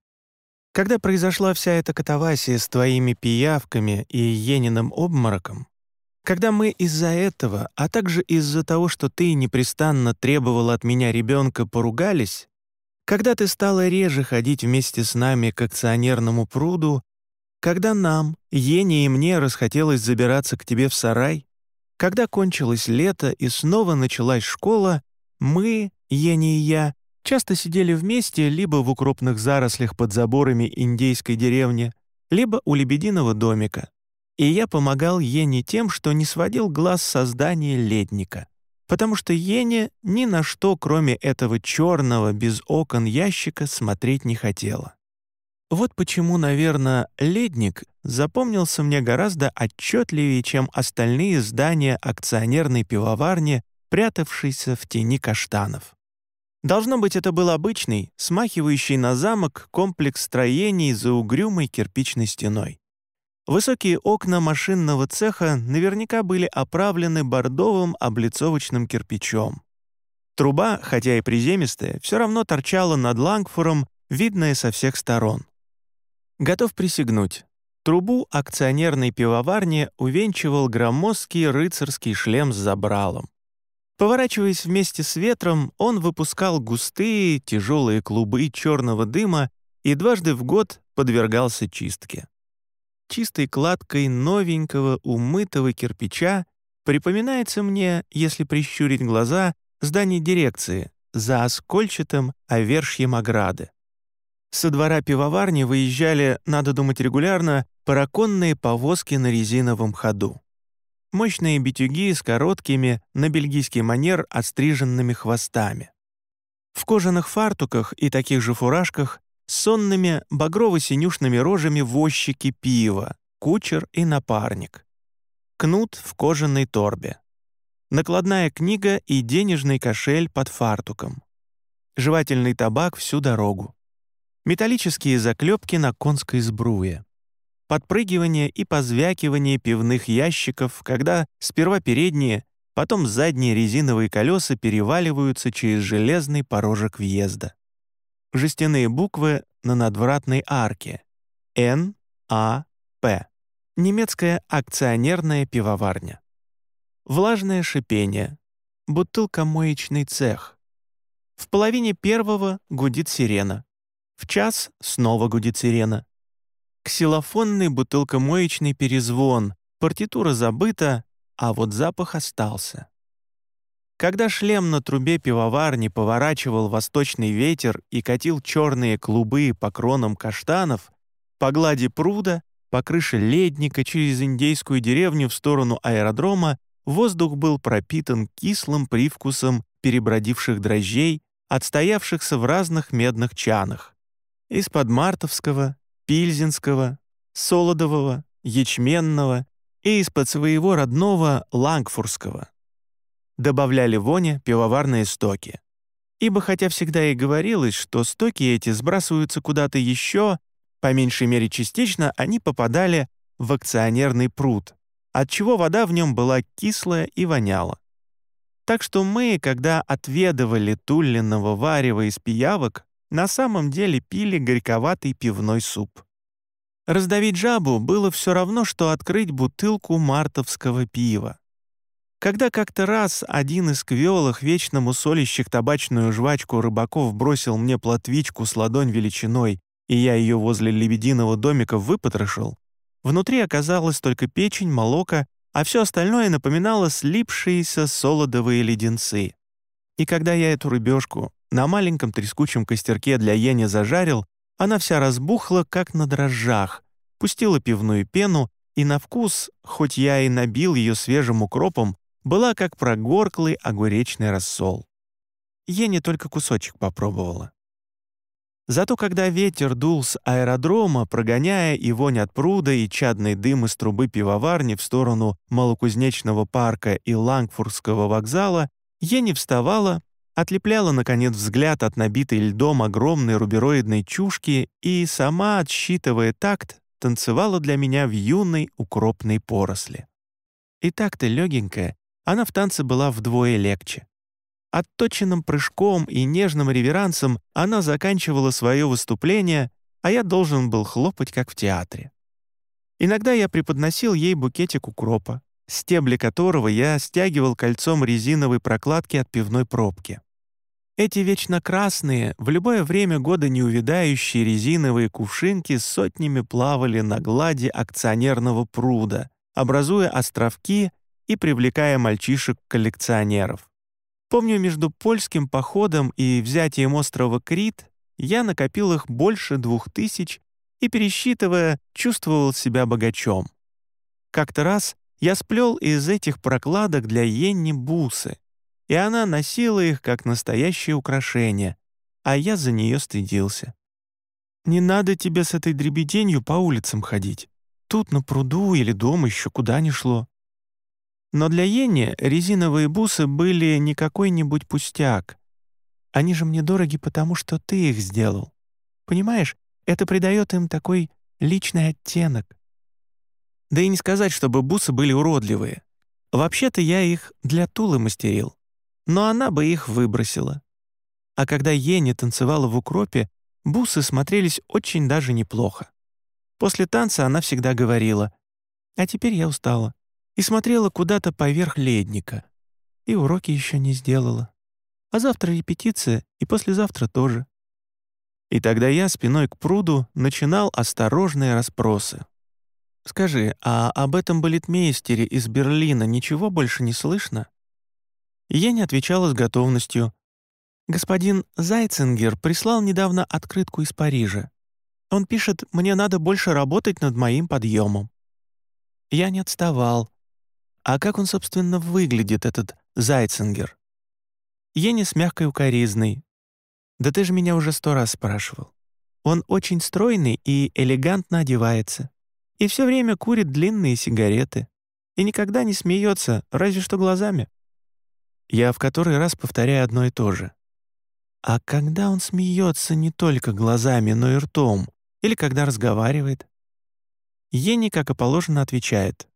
когда произошла вся эта катавасия с твоими пиявками и Ениным обмороком, когда мы из-за этого, а также из-за того, что ты непрестанно требовала от меня ребенка, поругались, когда ты стала реже ходить вместе с нами к акционерному пруду, когда нам, Ене и мне, расхотелось забираться к тебе в сарай, когда кончилось лето и снова началась школа, мы, Ене и я, часто сидели вместе либо в укропных зарослях под заборами индейской деревни, либо у лебединого домика. И я помогал Ене тем, что не сводил глаз со здания ледника, потому что Ене ни на что, кроме этого черного без окон ящика, смотреть не хотела. Вот почему, наверное, ледник запомнился мне гораздо отчетливее, чем остальные здания акционерной пивоварни, прятавшиеся в тени каштанов. Должно быть, это был обычный, смахивающий на замок комплекс строений за угрюмой кирпичной стеной. Высокие окна машинного цеха наверняка были оправлены бордовым облицовочным кирпичом. Труба, хотя и приземистая, все равно торчала над Лангфуром, видная со всех сторон. Готов присягнуть. Трубу акционерной пивоварни увенчивал громоздкий рыцарский шлем с забралом. Поворачиваясь вместе с ветром, он выпускал густые, тяжелые клубы черного дыма и дважды в год подвергался чистке. Чистой кладкой новенького умытого кирпича припоминается мне, если прищурить глаза, здание дирекции за оскольчатым овершьем ограды. Со двора пивоварни выезжали, надо думать регулярно, параконные повозки на резиновом ходу. Мощные битюги с короткими, на бельгийский манер, отстриженными хвостами. В кожаных фартуках и таких же фуражках сонными багрово-синюшными рожами возчики пива, кучер и напарник. Кнут в кожаной торбе. Накладная книга и денежный кошель под фартуком. Жевательный табак всю дорогу. Металлические заклепки на конской сбруе подпрыгивание и позвякивание пивных ящиков, когда сперва передние, потом задние резиновые колеса переваливаются через железный порожек въезда. Жестяные буквы на надвратной арке. Н, А, П. Немецкая акционерная пивоварня. Влажное шипение. Бутылка-моечный цех. В половине первого гудит сирена. В час снова гудит сирена ксилофонный бутылкомоечный перезвон, партитура забыта, а вот запах остался. Когда шлем на трубе пивоварни поворачивал восточный ветер и катил черные клубы по кронам каштанов, по глади пруда, по крыше ледника через индейскую деревню в сторону аэродрома, воздух был пропитан кислым привкусом перебродивших дрожжей, отстоявшихся в разных медных чанах. Из-под мартовского, пильзенского, солодового, ячменного и из-под своего родного лангфурского. Добавляли воне пивоварные стоки. Ибо хотя всегда и говорилось, что стоки эти сбрасываются куда-то еще, по меньшей мере частично они попадали в акционерный пруд, отчего вода в нем была кислая и воняла. Так что мы, когда отведывали тулленного варева из пиявок, на самом деле пили горьковатый пивной суп. Раздавить жабу было все равно, что открыть бутылку мартовского пива. Когда как-то раз один из квелых, вечно мусолящих табачную жвачку рыбаков бросил мне плотвичку с ладонь величиной, и я ее возле лебединого домика выпотрошил, внутри оказалась только печень, молока, а все остальное напоминало слипшиеся солодовые леденцы. И когда я эту рыбешку на маленьком трескучем костерке для Ени зажарил, она вся разбухла, как на дрожжах, пустила пивную пену, и на вкус, хоть я и набил ее свежим укропом, была как прогорклый огуречный рассол. Ени только кусочек попробовала. Зато когда ветер дул с аэродрома, прогоняя и вонь от пруда, и чадный дым из трубы пивоварни в сторону Малокузнечного парка и Лангфурского вокзала, не вставала, отлепляла, наконец, взгляд от набитой льдом огромной рубероидной чушки и, сама отсчитывая такт, танцевала для меня в юной укропной поросли. И так-то легенькая, она в танце была вдвое легче. Отточенным прыжком и нежным реверансом она заканчивала свое выступление, а я должен был хлопать, как в театре. Иногда я преподносил ей букетик укропа, стебли которого я стягивал кольцом резиновой прокладки от пивной пробки. Эти вечно красные, в любое время года неувядающие резиновые кувшинки сотнями плавали на глади акционерного пруда, образуя островки и привлекая мальчишек-коллекционеров. Помню, между польским походом и взятием острова Крит я накопил их больше двух тысяч и, пересчитывая, чувствовал себя богачом. Как-то раз я сплел из этих прокладок для Йенни бусы, и она носила их как настоящее украшение, а я за нее стыдился. «Не надо тебе с этой дребеденью по улицам ходить. Тут на пруду или дома еще куда ни шло». Но для Йенни резиновые бусы были не какой-нибудь пустяк. Они же мне дороги, потому что ты их сделал. Понимаешь, это придает им такой личный оттенок. Да и не сказать, чтобы бусы были уродливые. Вообще-то я их для Тулы мастерил. Но она бы их выбросила. А когда Ени танцевала в укропе, бусы смотрелись очень даже неплохо. После танца она всегда говорила, «А теперь я устала», и смотрела куда-то поверх ледника. И уроки еще не сделала. А завтра репетиция, и послезавтра тоже. И тогда я спиной к пруду начинал осторожные расспросы. «Скажи, а об этом балетмейстере из Берлина ничего больше не слышно?» Я не отвечала с готовностью. «Господин Зайцингер прислал недавно открытку из Парижа. Он пишет, мне надо больше работать над моим подъемом». Я не отставал. А как он, собственно, выглядит, этот Зайцингер? Ени с мягкой укоризной. «Да ты же меня уже сто раз спрашивал. Он очень стройный и элегантно одевается и все время курит длинные сигареты и никогда не смеется, разве что глазами. Я в который раз повторяю одно и то же. А когда он смеется не только глазами, но и ртом, или когда разговаривает? Ени, как и положено, отвечает.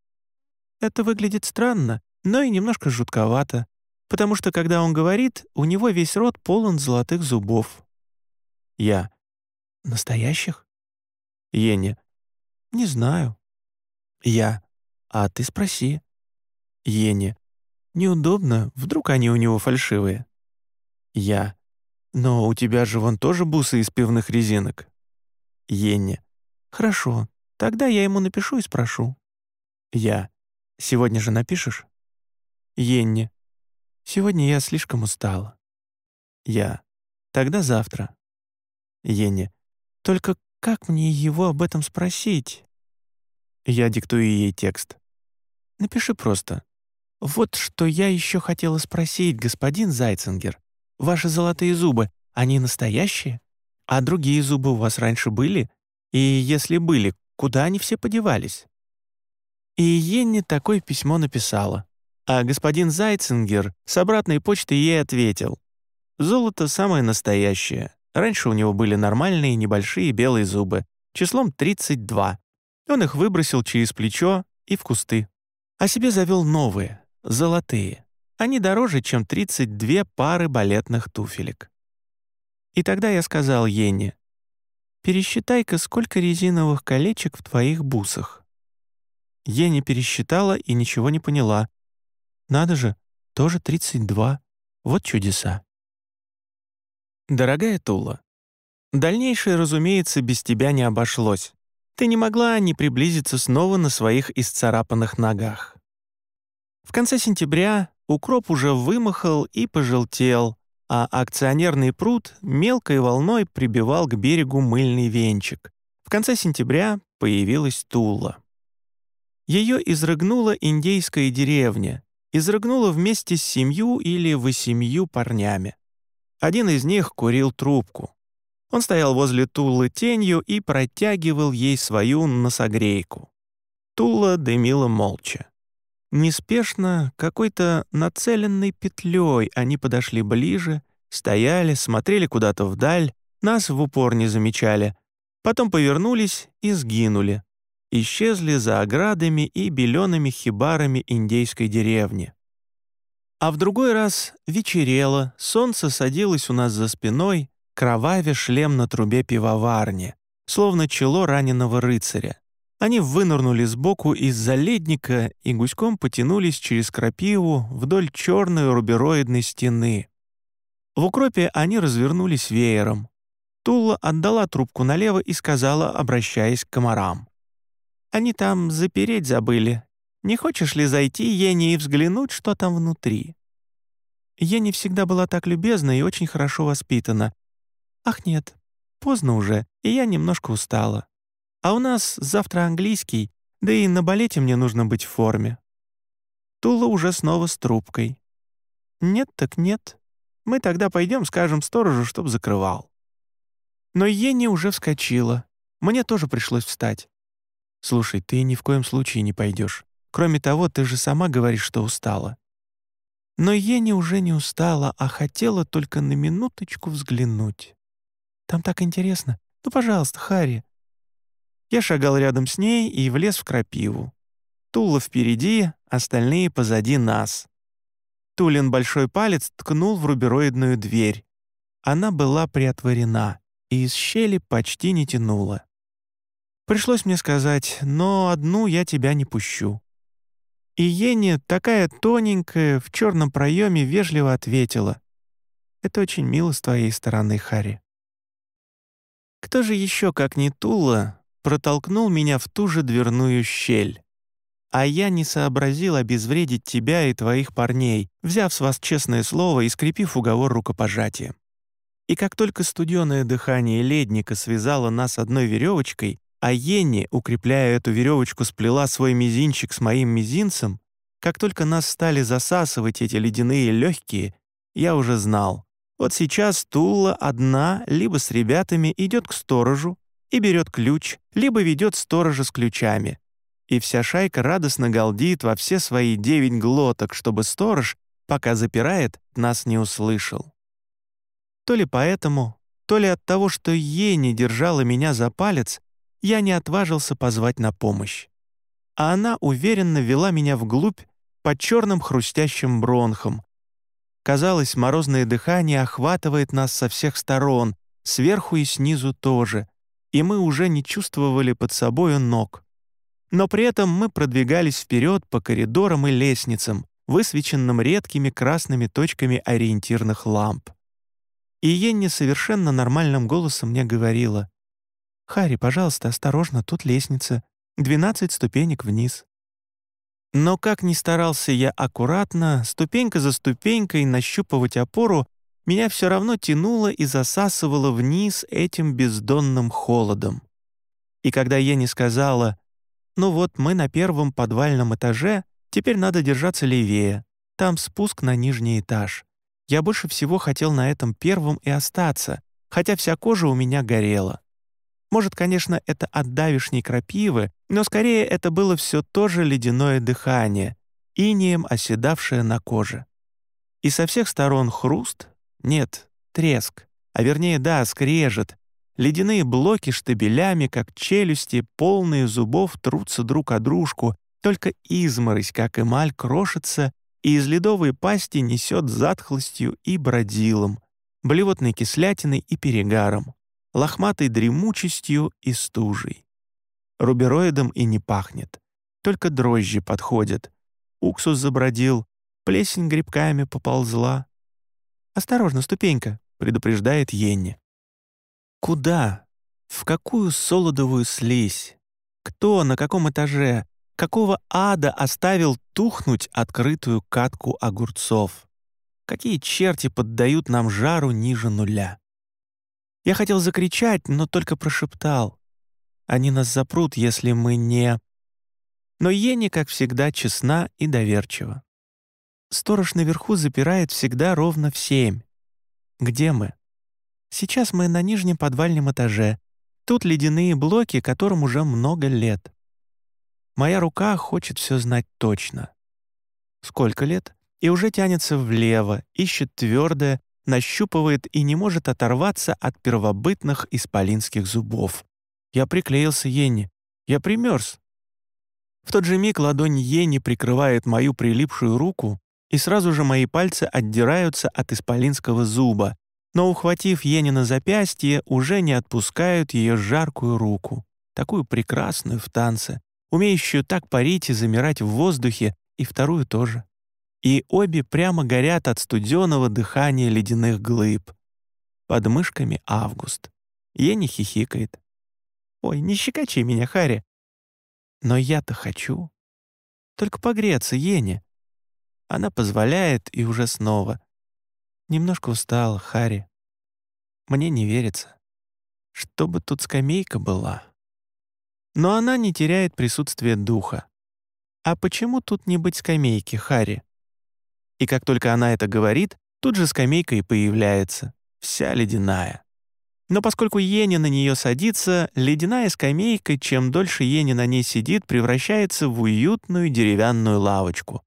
Это выглядит странно, но и немножко жутковато, потому что, когда он говорит, у него весь рот полон золотых зубов. Я. Настоящих? Ени. «Не знаю». «Я». «А ты спроси». Ени. «Неудобно, вдруг они у него фальшивые». Я. «Но у тебя же вон тоже бусы из пивных резинок». Ени. «Хорошо, тогда я ему напишу и спрошу». Я. «Сегодня же напишешь?» Енни. «Сегодня я слишком устала». Я. «Тогда завтра». Енни. «Только как мне его об этом спросить? Я диктую ей текст. Напиши просто. Вот что я еще хотела спросить, господин Зайцингер. Ваши золотые зубы, они настоящие? А другие зубы у вас раньше были? И если были, куда они все подевались? И Енни такое письмо написала. А господин Зайцингер с обратной почты ей ответил. «Золото самое настоящее. Раньше у него были нормальные небольшие белые зубы, числом 32. Он их выбросил через плечо и в кусты. А себе завел новые, золотые. Они дороже, чем 32 пары балетных туфелек. И тогда я сказал Йенне, «Пересчитай-ка, сколько резиновых колечек в твоих бусах». Йенни пересчитала и ничего не поняла. «Надо же, тоже 32. Вот чудеса». «Дорогая Тула, дальнейшее, разумеется, без тебя не обошлось. Ты не могла не приблизиться снова на своих исцарапанных ногах. В конце сентября укроп уже вымахал и пожелтел, а акционерный пруд мелкой волной прибивал к берегу мыльный венчик. В конце сентября появилась Тула. Ее изрыгнула индейская деревня, изрыгнула вместе с семью или восемью парнями. Один из них курил трубку. Он стоял возле Туллы тенью и протягивал ей свою носогрейку. Тула дымила молча. Неспешно, какой-то нацеленной петлей они подошли ближе, стояли, смотрели куда-то вдаль, нас в упор не замечали, потом повернулись и сгинули. Исчезли за оградами и белеными хибарами индейской деревни. А в другой раз вечерело, солнце садилось у нас за спиной, кроваве шлем на трубе пивоварни, словно чело раненого рыцаря. Они вынырнули сбоку из-за ледника и гуськом потянулись через крапиву вдоль черной рубероидной стены. В укропе они развернулись веером. Тула отдала трубку налево и сказала, обращаясь к комарам. «Они там запереть забыли. Не хочешь ли зайти, Ени, и взглянуть, что там внутри?» Ени всегда была так любезна и очень хорошо воспитана. «Ах нет, поздно уже, и я немножко устала. А у нас завтра английский, да и на балете мне нужно быть в форме». Тула уже снова с трубкой. «Нет так нет. Мы тогда пойдем, скажем сторожу, чтоб закрывал». Но Ени уже вскочила. Мне тоже пришлось встать. «Слушай, ты ни в коем случае не пойдешь. Кроме того, ты же сама говоришь, что устала». Но Ени уже не устала, а хотела только на минуточку взглянуть. «Там так интересно. Ну, пожалуйста, Харри». Я шагал рядом с ней и влез в крапиву. Тула впереди, остальные позади нас. Тулин большой палец ткнул в рубероидную дверь. Она была приотворена и из щели почти не тянула. Пришлось мне сказать, но одну я тебя не пущу. И Йенни, такая тоненькая, в черном проеме вежливо ответила. «Это очень мило с твоей стороны, Харри». Кто же еще, как не Тула, протолкнул меня в ту же дверную щель? А я не сообразил обезвредить тебя и твоих парней, взяв с вас честное слово и скрепив уговор рукопожатием. И как только студеное дыхание ледника связало нас одной веревочкой, а Йенни, укрепляя эту веревочку, сплела свой мизинчик с моим мизинцем, как только нас стали засасывать эти ледяные легкие, я уже знал. Вот сейчас Тула одна, либо с ребятами идет к сторожу и берет ключ, либо ведет сторожа с ключами. И вся шайка радостно галдит во все свои девять глоток, чтобы сторож, пока запирает, нас не услышал. То ли поэтому, то ли от того, что Ени держала меня за палец, я не отважился позвать на помощь. А она уверенно вела меня вглубь под черным хрустящим бронхом. Казалось, морозное дыхание охватывает нас со всех сторон, сверху и снизу тоже, и мы уже не чувствовали под собою ног. Но при этом мы продвигались вперед по коридорам и лестницам, высвеченным редкими красными точками ориентирных ламп. И Енни совершенно нормальным голосом мне говорила, «Харри, пожалуйста, осторожно, тут лестница. Двенадцать ступенек вниз». Но как ни старался я аккуратно, ступенька за ступенькой нащупывать опору, меня все равно тянуло и засасывало вниз этим бездонным холодом. И когда я не сказала «Ну вот, мы на первом подвальном этаже, теперь надо держаться левее, там спуск на нижний этаж», я больше всего хотел на этом первом и остаться, хотя вся кожа у меня горела. Может, конечно, это от давишней крапивы, но скорее это было все то же ледяное дыхание, инеем оседавшее на коже. И со всех сторон хруст, нет, треск, а вернее, да, скрежет. Ледяные блоки штабелями, как челюсти, полные зубов трутся друг о дружку, только изморозь, как эмаль, крошится и из ледовой пасти несет затхлостью и бродилом, блевотной кислятиной и перегаром лохматой дремучестью и стужей. Рубероидом и не пахнет. Только дрожжи подходят. Уксус забродил, плесень грибками поползла. «Осторожно, ступенька», — предупреждает Йенни. «Куда? В какую солодовую слизь? Кто, на каком этаже? Какого ада оставил тухнуть открытую катку огурцов? Какие черти поддают нам жару ниже нуля?» Я хотел закричать, но только прошептал. Они нас запрут, если мы не... Но Ени, как всегда, честна и доверчива. Сторож наверху запирает всегда ровно в семь. Где мы? Сейчас мы на нижнем подвальном этаже. Тут ледяные блоки, которым уже много лет. Моя рука хочет все знать точно. Сколько лет? И уже тянется влево, ищет твердое, нащупывает и не может оторваться от первобытных исполинских зубов. Я приклеился Йенни. Я примерз. В тот же миг ладонь Йенни прикрывает мою прилипшую руку, и сразу же мои пальцы отдираются от исполинского зуба, но, ухватив Йенни на запястье, уже не отпускают ее жаркую руку, такую прекрасную в танце, умеющую так парить и замирать в воздухе, и вторую тоже и обе прямо горят от студеного дыхания ледяных глыб. Под мышками август. Ени хихикает. «Ой, не щекочи меня, Харри!» «Но я-то хочу. Только погреться, Ени!» Она позволяет и уже снова. Немножко устала, Харри. Мне не верится. Чтобы тут скамейка была. Но она не теряет присутствие духа. А почему тут не быть скамейки, Харри? И как только она это говорит, тут же скамейка и появляется, вся ледяная. Но поскольку Ени на нее садится, ледяная скамейка, чем дольше Ени на ней сидит, превращается в уютную деревянную лавочку.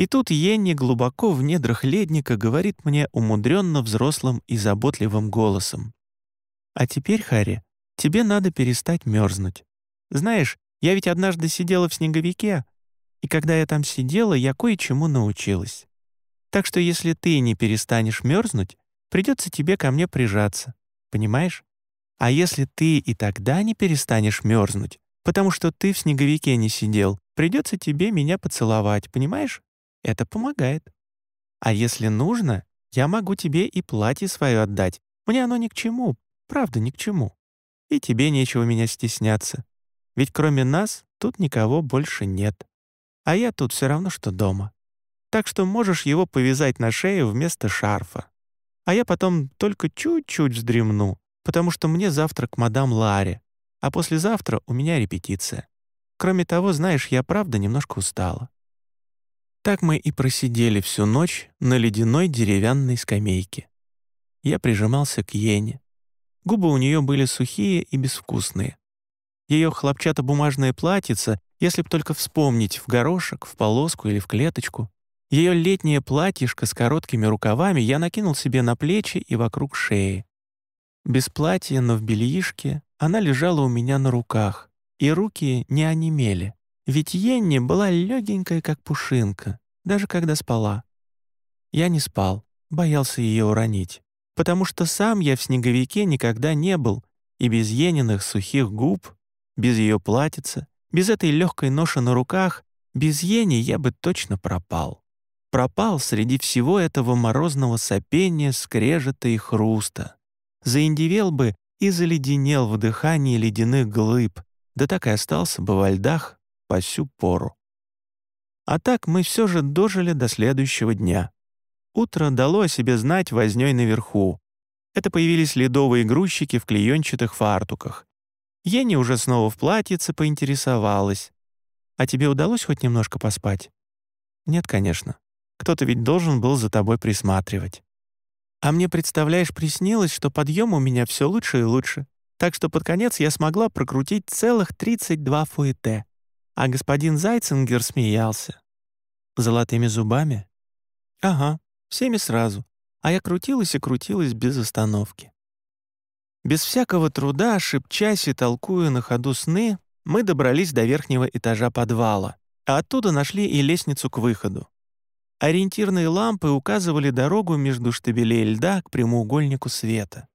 И тут Йенни глубоко в недрах ледника говорит мне умудренно взрослым и заботливым голосом. «А теперь, Харри, тебе надо перестать мерзнуть. Знаешь, я ведь однажды сидела в снеговике, И когда я там сидела, я кое-чему научилась. Так что если ты не перестанешь мерзнуть, придется тебе ко мне прижаться. Понимаешь? А если ты и тогда не перестанешь мерзнуть, потому что ты в снеговике не сидел, придется тебе меня поцеловать, понимаешь? Это помогает. А если нужно, я могу тебе и платье свое отдать. Мне оно ни к чему, правда, ни к чему. И тебе нечего меня стесняться. Ведь кроме нас тут никого больше нет. А я тут все равно, что дома. Так что можешь его повязать на шею вместо шарфа. А я потом только чуть-чуть вздремну, потому что мне завтра к мадам Ларе, а послезавтра у меня репетиция. Кроме того, знаешь, я правда немножко устала. Так мы и просидели всю ночь на ледяной деревянной скамейке. Я прижимался к Йене. Губы у нее были сухие и безвкусные. Ее хлопчатобумажное платьице, если б только вспомнить, в горошек, в полоску или в клеточку. Ее летнее платьишко с короткими рукавами я накинул себе на плечи и вокруг шеи. Без платья, но в бельишке она лежала у меня на руках, и руки не онемели. Ведь Йенни была легенькая, как пушинка, даже когда спала. Я не спал, боялся ее уронить, потому что сам я в снеговике никогда не был, и без Ениных сухих губ, без ее платьица, без этой легкой ноши на руках, без Ени я бы точно пропал. Пропал среди всего этого морозного сопения, скрежета и хруста. Заиндивел бы и заледенел в дыхании ледяных глыб, да так и остался бы во льдах по сю пору. А так мы все же дожили до следующего дня. Утро дало о себе знать вознёй наверху. Это появились ледовые грузчики в клеенчатых фартуках. Ени уже снова в платьице поинтересовалась. «А тебе удалось хоть немножко поспать?» «Нет, конечно. Кто-то ведь должен был за тобой присматривать. А мне, представляешь, приснилось, что подъем у меня все лучше и лучше. Так что под конец я смогла прокрутить целых 32 фуэте а господин Зайцингер смеялся. Золотыми зубами? Ага, всеми сразу. А я крутилась и крутилась без остановки. Без всякого труда, шепчась и толкуя на ходу сны, мы добрались до верхнего этажа подвала, а оттуда нашли и лестницу к выходу. Ориентирные лампы указывали дорогу между штабелей льда к прямоугольнику света.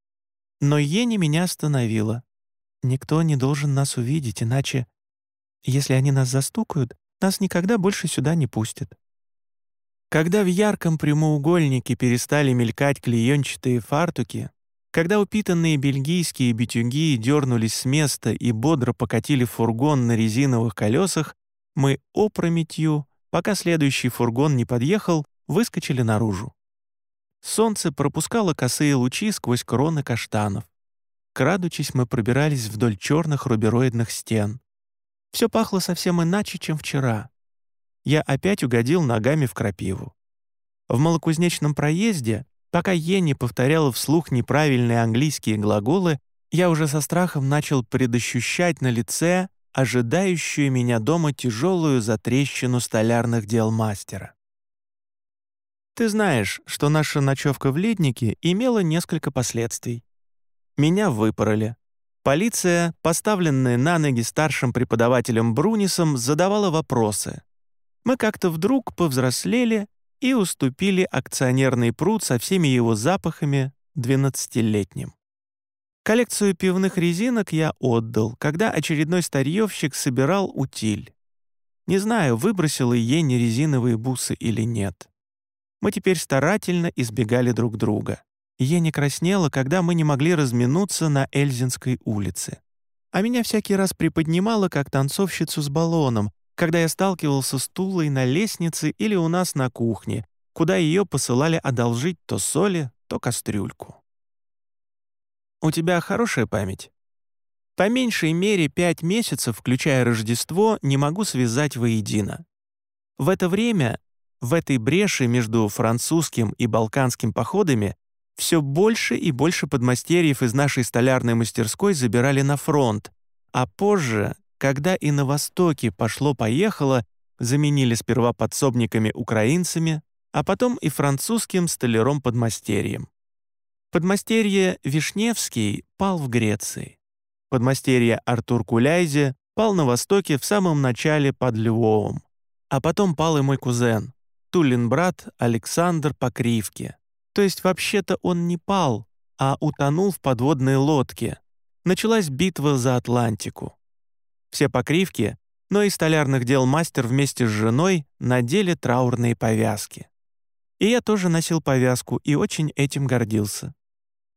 Но Ени меня остановила. Никто не должен нас увидеть, иначе если они нас застукают, нас никогда больше сюда не пустят. Когда в ярком прямоугольнике перестали мелькать клеенчатые фартуки, когда упитанные бельгийские битюги дернулись с места и бодро покатили фургон на резиновых колесах, мы опрометью, пока следующий фургон не подъехал, выскочили наружу. Солнце пропускало косые лучи сквозь кроны каштанов. Крадучись, мы пробирались вдоль черных рубероидных стен. Все пахло совсем иначе, чем вчера. Я опять угодил ногами в крапиву. В малокузнечном проезде, пока Ени повторяла вслух неправильные английские глаголы, я уже со страхом начал предощущать на лице ожидающую меня дома тяжелую затрещину столярных дел мастера. Ты знаешь, что наша ночевка в леднике имела несколько последствий. Меня выпороли, Полиция, поставленная на ноги старшим преподавателем Брунисом, задавала вопросы. Мы как-то вдруг повзрослели и уступили акционерный пруд со всеми его запахами двенадцатилетним. Коллекцию пивных резинок я отдал, когда очередной старьевщик собирал утиль. Не знаю, выбросил ли не резиновые бусы или нет. Мы теперь старательно избегали друг друга. Я не краснела, когда мы не могли разминуться на Эльзинской улице. А меня всякий раз приподнимало, как танцовщицу с баллоном, когда я сталкивался с Тулой на лестнице или у нас на кухне, куда ее посылали одолжить то соли, то кастрюльку. «У тебя хорошая память?» По меньшей мере пять месяцев, включая Рождество, не могу связать воедино. В это время, в этой бреши между французским и балканским походами, все больше и больше подмастерьев из нашей столярной мастерской забирали на фронт, а позже, когда и на Востоке пошло-поехало, заменили сперва подсобниками украинцами, а потом и французским столяром-подмастерьем. Подмастерье Вишневский пал в Греции. Подмастерье Артур Куляйзе пал на Востоке в самом начале под Львовом, А потом пал и мой кузен, Тулин брат Александр Покривки. То есть вообще-то он не пал, а утонул в подводной лодке. Началась битва за Атлантику. Все Покривки, но и столярных дел мастер вместе с женой надели траурные повязки. И я тоже носил повязку и очень этим гордился.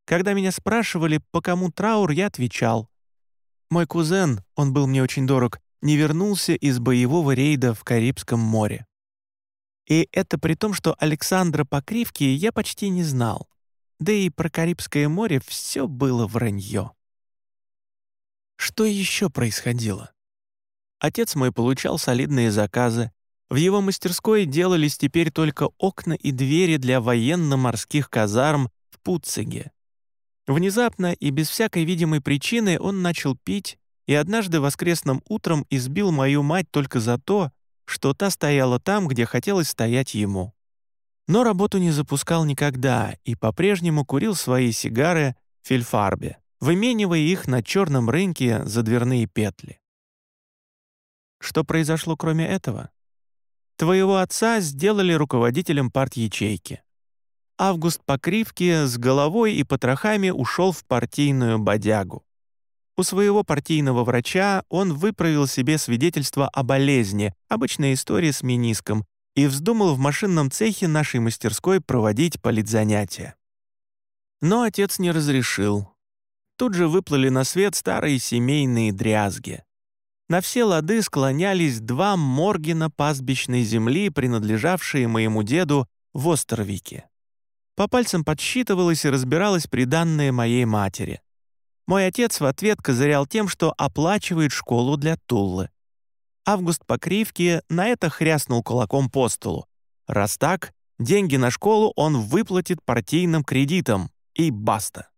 Когда меня спрашивали, по кому траур, я отвечал. Мой кузен, он был мне очень дорог, не вернулся из боевого рейда в Карибском море. И это при том, что Александра Покривки я почти не знал. Да и про Карибское море все было вранье. Что еще происходило? Отец мой получал солидные заказы. В его мастерской делались теперь только окна и двери для военно-морских казарм в Пуцеге. Внезапно и без всякой видимой причины он начал пить и однажды воскресным утром избил мою мать только за то, что та стояла там, где хотелось стоять ему. Но работу не запускал никогда и по-прежнему курил свои сигары в фильфарбе, выменивая их на черном рынке за дверные петли. Что произошло кроме этого? Твоего отца сделали руководителем парт-ячейки. Август Покривки с головой и потрохами ушел в партийную бодягу. У своего партийного врача он выправил себе свидетельство о болезни, обычная история с мениском, и вздумал в машинном цехе нашей мастерской проводить политзанятия. Но отец не разрешил. Тут же выплыли на свет старые семейные дрязги. На все лады склонялись два моргина пастбищной земли, принадлежавшие моему деду в Островике. По пальцам подсчитывалось и разбиралось приданное моей матери. Мой отец в ответ козырял тем, что оплачивает школу для Туллы. Август по кривке на это хряснул кулаком по столу. Раз так, деньги на школу он выплатит партийным кредитом, и баста.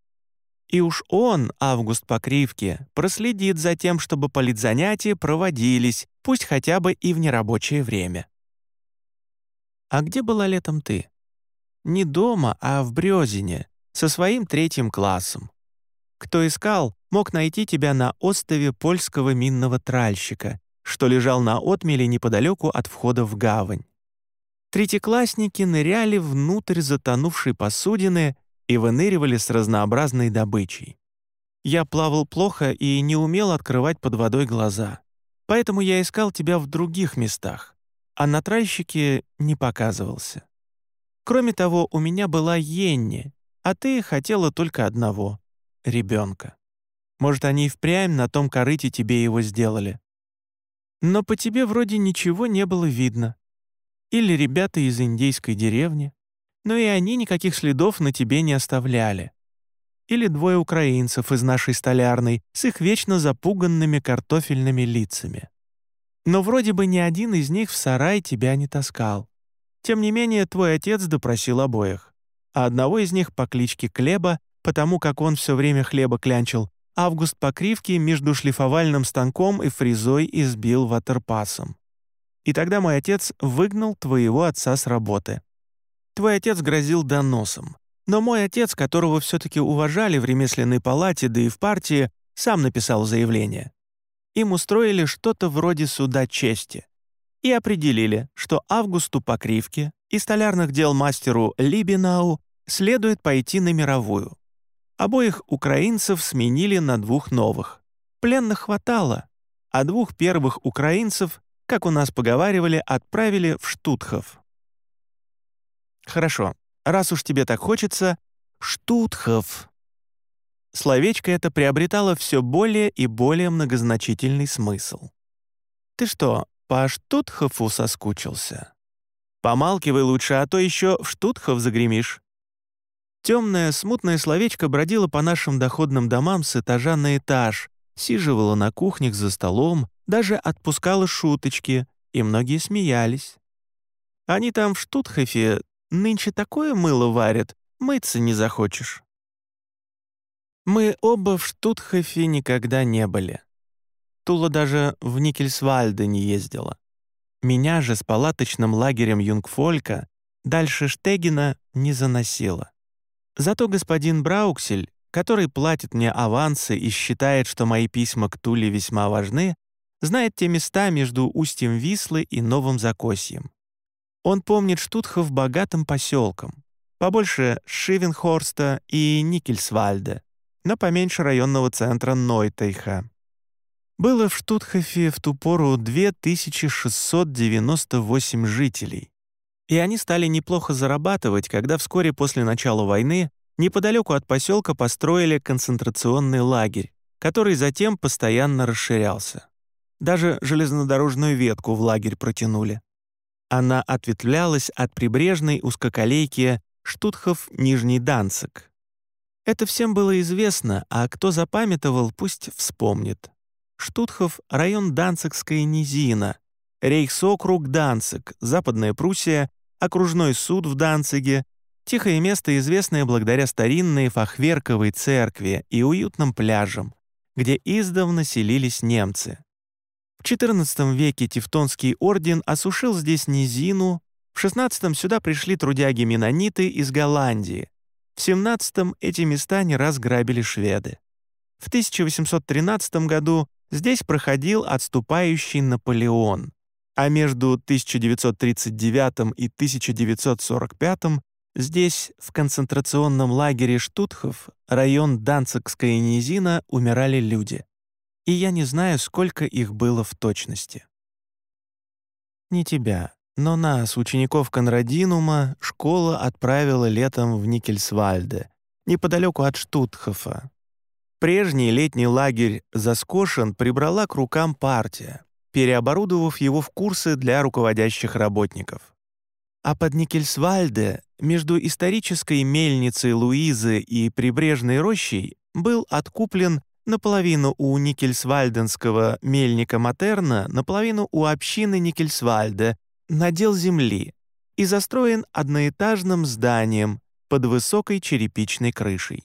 И уж он, Август по кривке, проследит за тем, чтобы политзанятия проводились, пусть хотя бы и в нерабочее время. «А где была летом ты?» Не дома, а в Брёзине, со своим третьим классом. Кто искал, мог найти тебя на острове польского минного тральщика, что лежал на отмеле неподалеку от входа в гавань. Третьеклассники ныряли внутрь затонувшей посудины и выныривали с разнообразной добычей. Я плавал плохо и не умел открывать под водой глаза. Поэтому я искал тебя в других местах, а на тральщике не показывался. Кроме того, у меня была Йенни, а ты хотела только одного — ребенка. Может, они и впрямь на том корыте тебе его сделали. Но по тебе вроде ничего не было видно. Или ребята из индейской деревни, но и они никаких следов на тебе не оставляли. Или двое украинцев из нашей столярной с их вечно запуганными картофельными лицами. Но вроде бы ни один из них в сарай тебя не таскал. Тем не менее, твой отец допросил обоих. А одного из них по кличке Клеба, потому как он все время хлеба клянчил, Август по кривке между шлифовальным станком и фрезой избил ватерпасом. И тогда мой отец выгнал твоего отца с работы. Твой отец грозил доносом. Но мой отец, которого все-таки уважали в ремесленной палате, да и в партии, сам написал заявление. Им устроили что-то вроде суда чести и определили, что Августу Покривке и столярных дел мастеру Либинау следует пойти на мировую. Обоих украинцев сменили на двух новых. Пленных хватало, а двух первых украинцев, как у нас поговаривали, отправили в Штутхов. Хорошо, раз уж тебе так хочется, Штутхов. Словечко это приобретало все более и более многозначительный смысл. Ты что, по Штутхофу соскучился. Помалкивай лучше, а то еще в Штутхов загремишь. Темное, смутное словечко бродило по нашим доходным домам с этажа на этаж, сиживало на кухнях за столом, даже отпускало шуточки, и многие смеялись. Они там в Штутхофе нынче такое мыло варят, мыться не захочешь. Мы оба в Штутхофе никогда не были. Тула даже в Никельсвальде не ездила. Меня же с палаточным лагерем Юнгфолька дальше Штегина не заносила. Зато господин Брауксель, который платит мне авансы и считает, что мои письма к Туле весьма важны, знает те места между устьем Вислы и Новым Закосьем. Он помнит Штутхов богатым поселком, побольше Шивенхорста и Никельсвальда, но поменьше районного центра Нойтейха. Было в Штутхофе в ту пору 2698 жителей, и они стали неплохо зарабатывать, когда вскоре после начала войны неподалеку от поселка построили концентрационный лагерь, который затем постоянно расширялся. Даже железнодорожную ветку в лагерь протянули. Она ответвлялась от прибрежной узкоколейки Штутхов-Нижний Данцик. Это всем было известно, а кто запамятовал, пусть вспомнит. Штутхов — район Данцикская низина, рейхсокруг Данцик, Западная Пруссия, окружной суд в Данциге, тихое место, известное благодаря старинной фахверковой церкви и уютным пляжам, где издавна селились немцы. В XIV веке Тевтонский орден осушил здесь низину, в XVI сюда пришли трудяги-менониты из Голландии, в XVII эти места не раз грабили шведы. В 1813 году здесь проходил отступающий Наполеон, а между 1939 и 1945 здесь, в концентрационном лагере Штутхов, район Данцикская низина, умирали люди и я не знаю, сколько их было в точности. Не тебя, но нас, учеников Конрадинума, школа отправила летом в Никельсвальде, неподалеку от Штутхофа. Прежний летний лагерь Заскошен прибрала к рукам партия, переоборудовав его в курсы для руководящих работников. А под Никельсвальде, между исторической мельницей Луизы и прибрежной рощей, был откуплен наполовину у Никельсвальденского мельника Матерна, наполовину у общины Никельсвальда, надел земли и застроен одноэтажным зданием под высокой черепичной крышей.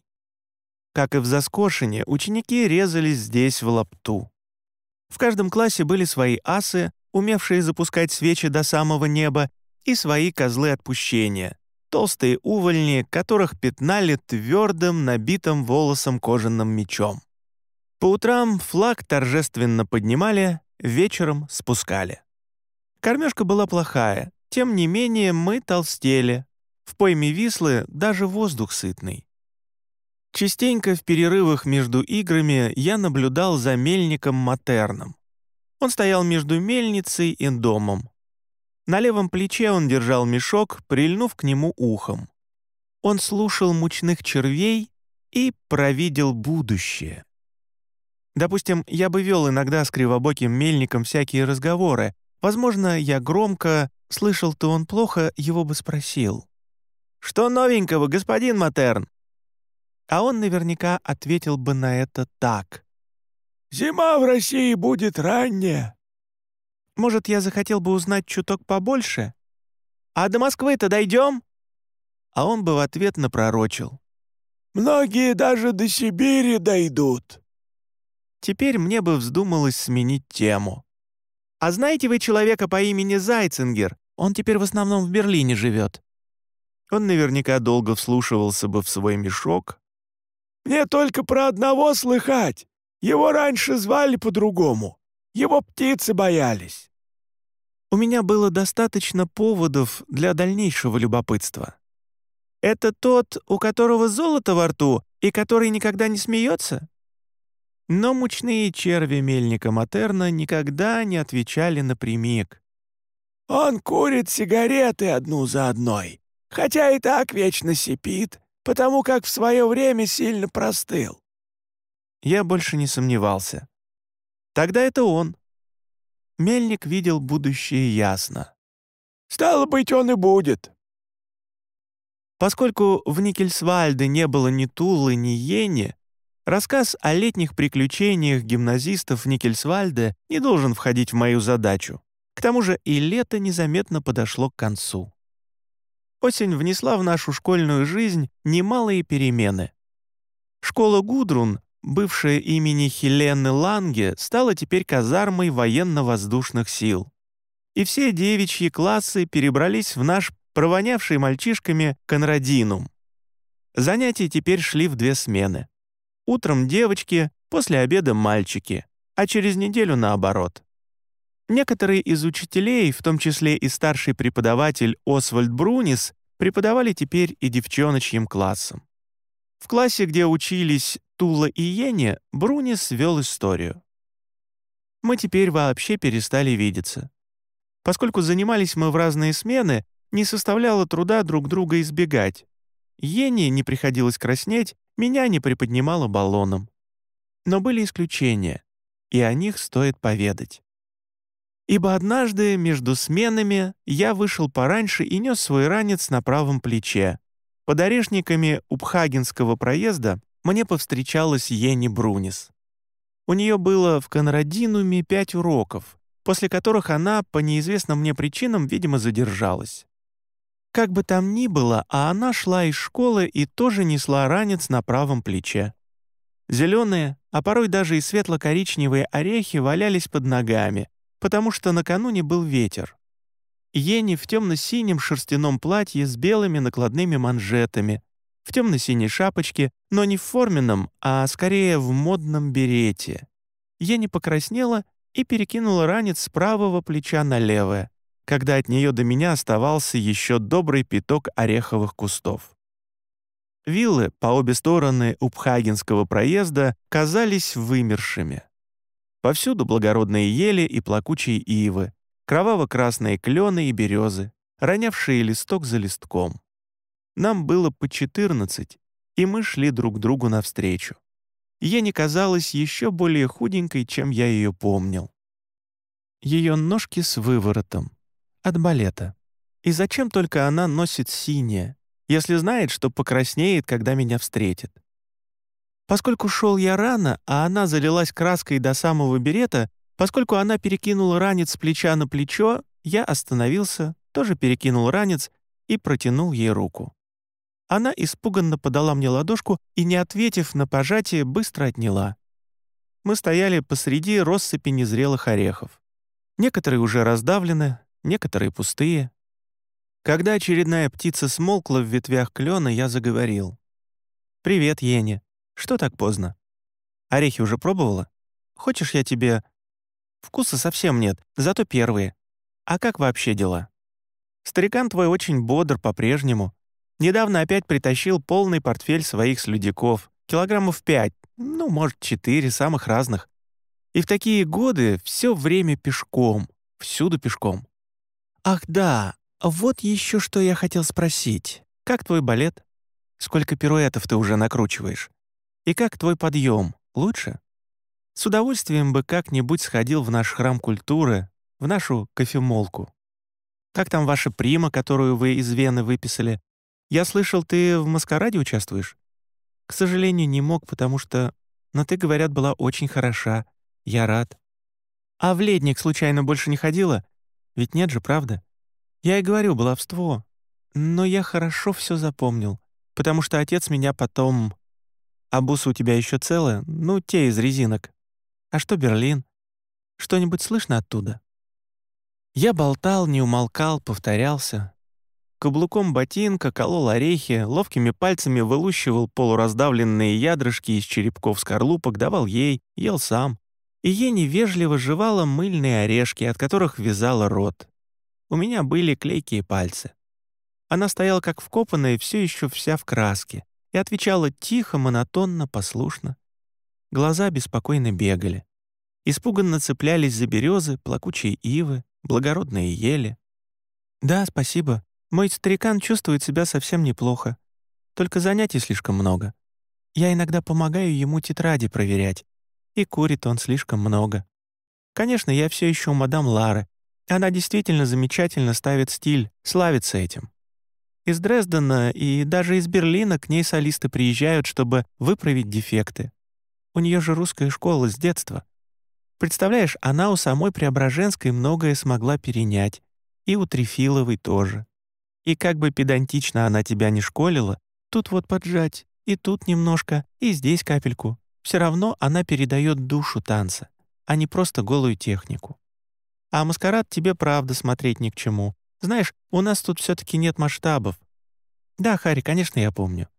Как и в Заскошине, ученики резались здесь в лапту. В каждом классе были свои асы, умевшие запускать свечи до самого неба, и свои козлы отпущения, толстые увольни, которых пятнали твердым, набитым волосом кожаным мечом. По утрам флаг торжественно поднимали, вечером спускали. Кормежка была плохая, тем не менее мы толстели. В пойме Вислы даже воздух сытный. Частенько в перерывах между играми я наблюдал за мельником Матерном. Он стоял между мельницей и домом. На левом плече он держал мешок, прильнув к нему ухом. Он слушал мучных червей и провидел будущее. Допустим, я бы вел иногда с кривобоким мельником всякие разговоры. Возможно, я громко, слышал-то он плохо, его бы спросил. «Что новенького, господин Матерн?» А он наверняка ответил бы на это так. «Зима в России будет ранняя». Может, я захотел бы узнать чуток побольше? «А до Москвы-то дойдем?» А он бы в ответ напророчил. «Многие даже до Сибири дойдут». Теперь мне бы вздумалось сменить тему. «А знаете вы человека по имени Зайцингер? Он теперь в основном в Берлине живет». Он наверняка долго вслушивался бы в свой мешок. «Мне только про одного слыхать. Его раньше звали по-другому. Его птицы боялись». У меня было достаточно поводов для дальнейшего любопытства. «Это тот, у которого золото во рту и который никогда не смеется?» Но мучные черви мельника Матерна никогда не отвечали напрямик. «Он курит сигареты одну за одной, хотя и так вечно сипит, потому как в свое время сильно простыл». Я больше не сомневался. Тогда это он. Мельник видел будущее ясно. «Стало быть, он и будет». Поскольку в Никельсвальде не было ни Тулы, ни Йенни, Рассказ о летних приключениях гимназистов Никельсвальда не должен входить в мою задачу. К тому же и лето незаметно подошло к концу. Осень внесла в нашу школьную жизнь немалые перемены. Школа Гудрун, бывшая имени Хелены Ланге, стала теперь казармой военно-воздушных сил. И все девичьи классы перебрались в наш провонявший мальчишками Конрадинум. Занятия теперь шли в две смены. Утром девочки, после обеда мальчики. а через неделю наоборот. Некоторые из учителей, в том числе и старший преподаватель Освальд Брунис, преподавали теперь и девчоночьим классом. В классе, где учились Тула и Йенни, Брунис вел историю. Мы теперь вообще перестали видеться. Поскольку занимались мы в разные смены, не составляло труда друг друга избегать. Йенни не приходилось краснеть, меня не приподнимало баллоном. Но были исключения, и о них стоит поведать. Ибо однажды между сменами я вышел пораньше и нес свой ранец на правом плече. Под орешниками Упхагенского проезда мне повстречалась Йенни Брунис. У нее было в Конрадинуме пять уроков, после которых она, по неизвестным мне причинам, видимо, задержалась. Как бы там ни было, а она шла из школы и тоже несла ранец на правом плече. Зеленые, а порой даже и светло-коричневые орехи валялись под ногами, потому что накануне был ветер. Ени в темно-синем шерстяном платье с белыми накладными манжетами, в темно-синей шапочке, но не в форменном, а скорее в модном берете. Ени покраснела и перекинула ранец с правого плеча на левое когда от нее до меня оставался еще добрый пяток ореховых кустов. Виллы по обе стороны Упхагенского проезда казались вымершими. Повсюду благородные ели и плакучие ивы, кроваво-красные клены и березы, ронявшие листок за листком. Нам было по четырнадцать, и мы шли друг другу навстречу. Ени казалась еще более худенькой, чем я ее помнил. Ее ножки с выворотом, от балета. И зачем только она носит синее, если знает, что покраснеет, когда меня встретит? Поскольку шел я рано, а она залилась краской до самого берета, поскольку она перекинула ранец с плеча на плечо, я остановился, тоже перекинул ранец и протянул ей руку. Она испуганно подала мне ладошку и, не ответив на пожатие, быстро отняла. Мы стояли посреди россыпи незрелых орехов. Некоторые уже раздавлены, некоторые пустые. Когда очередная птица смолкла в ветвях клена, я заговорил. «Привет, Ене. Что так поздно? Орехи уже пробовала? Хочешь, я тебе...» «Вкуса совсем нет, зато первые. А как вообще дела?» «Старикан твой очень бодр по-прежнему. Недавно опять притащил полный портфель своих слюдяков. Килограммов пять, ну, может, четыре, самых разных. И в такие годы все время пешком, всюду пешком. «Ах да, вот еще что я хотел спросить. Как твой балет? Сколько пируэтов ты уже накручиваешь? И как твой подъем? Лучше? С удовольствием бы как-нибудь сходил в наш храм культуры, в нашу кофемолку. Как там ваша прима, которую вы из Вены выписали? Я слышал, ты в маскараде участвуешь? К сожалению, не мог, потому что... Но ты, говорят, была очень хороша. Я рад. А в ледник случайно больше не ходила? Ведь нет же, правда? Я и говорю, баловство. Но я хорошо все запомнил, потому что отец меня потом... А бусы у тебя еще целые? Ну, те из резинок. А что Берлин? Что-нибудь слышно оттуда?» Я болтал, не умолкал, повторялся. Каблуком ботинка колол орехи, ловкими пальцами вылущивал полураздавленные ядрышки из черепков скорлупок, давал ей, ел сам и ей невежливо жевала мыльные орешки, от которых вязала рот. У меня были клейкие пальцы. Она стояла как вкопанная, все еще вся в краске, и отвечала тихо, монотонно, послушно. Глаза беспокойно бегали. Испуганно цеплялись за березы, плакучие ивы, благородные ели. «Да, спасибо. Мой старикан чувствует себя совсем неплохо. Только занятий слишком много. Я иногда помогаю ему тетради проверять, и курит он слишком много. Конечно, я все еще у мадам Лары. Она действительно замечательно ставит стиль, славится этим. Из Дрездена и даже из Берлина к ней солисты приезжают, чтобы выправить дефекты. У нее же русская школа с детства. Представляешь, она у самой Преображенской многое смогла перенять. И у Трефиловой тоже. И как бы педантично она тебя не школила, тут вот поджать, и тут немножко, и здесь капельку. Все равно она передает душу танца, а не просто голую технику. А маскарад тебе правда смотреть ни к чему. Знаешь, у нас тут все таки нет масштабов. Да, Харри, конечно, я помню.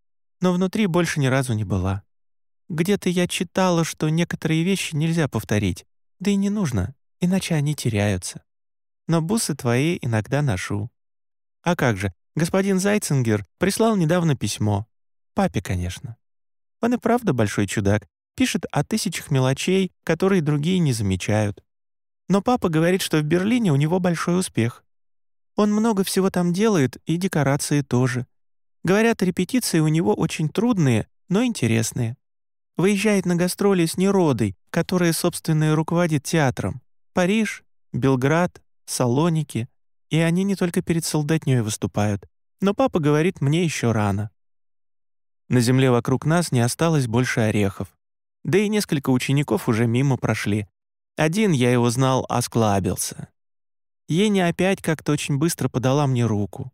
Но внутри больше ни разу не была. Где-то я читала, что некоторые вещи нельзя повторить, да и не нужно, иначе они теряются. Но бусы твои иногда ношу. А как же, господин Зайцингер прислал недавно письмо. Папе, конечно. Он и правда большой чудак, пишет о тысячах мелочей, которые другие не замечают. Но папа говорит, что в Берлине у него большой успех. Он много всего там делает, и декорации тоже. Говорят, репетиции у него очень трудные, но интересные. Выезжает на гастроли с Неродой, которая, собственно, и руководит театром. Париж, Белград, Салоники. И они не только перед солдатнёй выступают. Но папа говорит, мне еще рано. На земле вокруг нас не осталось больше орехов. Да и несколько учеников уже мимо прошли. Один, я его знал, осклабился. Еня опять как-то очень быстро подала мне руку.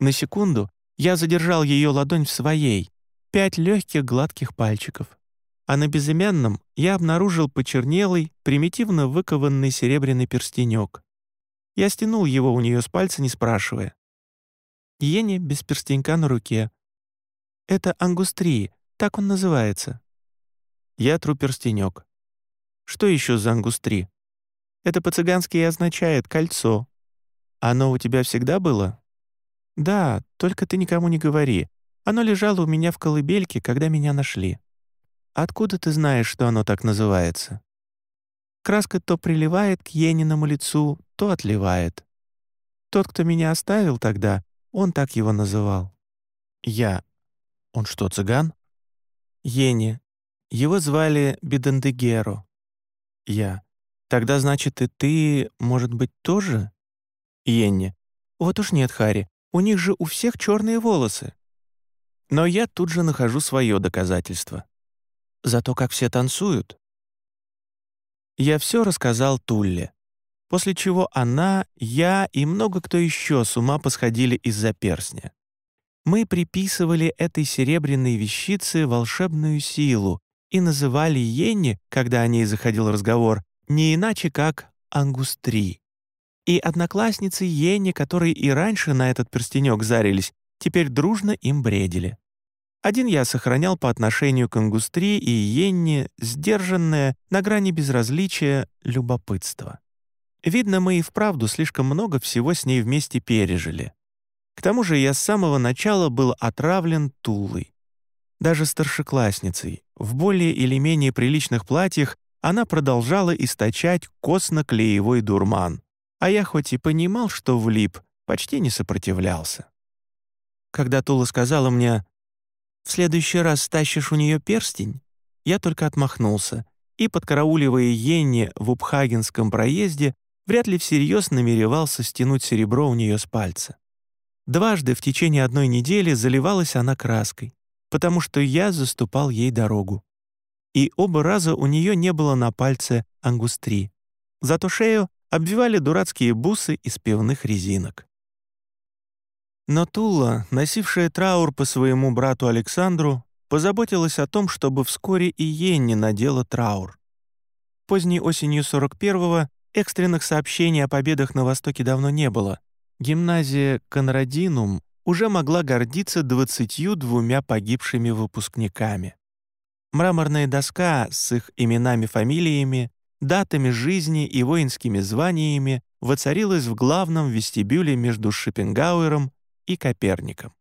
На секунду я задержал ее ладонь в своей, пять легких гладких пальчиков. А на безымянном я обнаружил почернелый, примитивно выкованный серебряный перстенек. Я стянул его у нее с пальца, не спрашивая. Ене без перстенька на руке. Это ангустрии, так он называется. Я тру перстенек. Что еще за ангустри? Это по-цыгански и означает «кольцо». Оно у тебя всегда было? Да, только ты никому не говори. Оно лежало у меня в колыбельке, когда меня нашли. Откуда ты знаешь, что оно так называется? Краска то приливает к Ениному лицу, то отливает. Тот, кто меня оставил тогда, он так его называл. Я. Он что, цыган? Ени. Его звали Бидендегеро. Я. Тогда, значит, и ты, может быть, тоже? Йенни. Вот уж нет, Хари. У них же у всех черные волосы. Но я тут же нахожу свое доказательство. Зато как все танцуют. Я все рассказал Тулле, после чего она, я и много кто еще с ума посходили из-за перстня. Мы приписывали этой серебряной вещице волшебную силу и называли Йенни, когда о ней заходил разговор, не иначе как «ангустри». И одноклассницы Йенни, которые и раньше на этот перстенек зарились, теперь дружно им бредили. Один я сохранял по отношению к Ангустри и Йенни сдержанное, на грани безразличия, любопытство. Видно, мы и вправду слишком много всего с ней вместе пережили. К тому же я с самого начала был отравлен Тулой. Даже старшеклассницей, в более или менее приличных платьях, она продолжала источать косно-клеевой дурман, а я хоть и понимал, что влип, почти не сопротивлялся. Когда Тула сказала мне в следующий раз стащишь у нее перстень?» Я только отмахнулся и, подкарауливая Йенни в Упхагенском проезде, вряд ли всерьез намеревался стянуть серебро у нее с пальца. Дважды в течение одной недели заливалась она краской, потому что я заступал ей дорогу. И оба раза у нее не было на пальце ангустри. Зато шею обвивали дурацкие бусы из пивных резинок. Но Тула, носившая траур по своему брату Александру, позаботилась о том, чтобы вскоре и Йенни надела траур. Поздней осенью 41-го экстренных сообщений о победах на Востоке давно не было. Гимназия Конрадинум уже могла гордиться двадцатью двумя погибшими выпускниками. Мраморная доска с их именами-фамилиями, датами жизни и воинскими званиями воцарилась в главном вестибюле между Шопенгауэром и Коперником.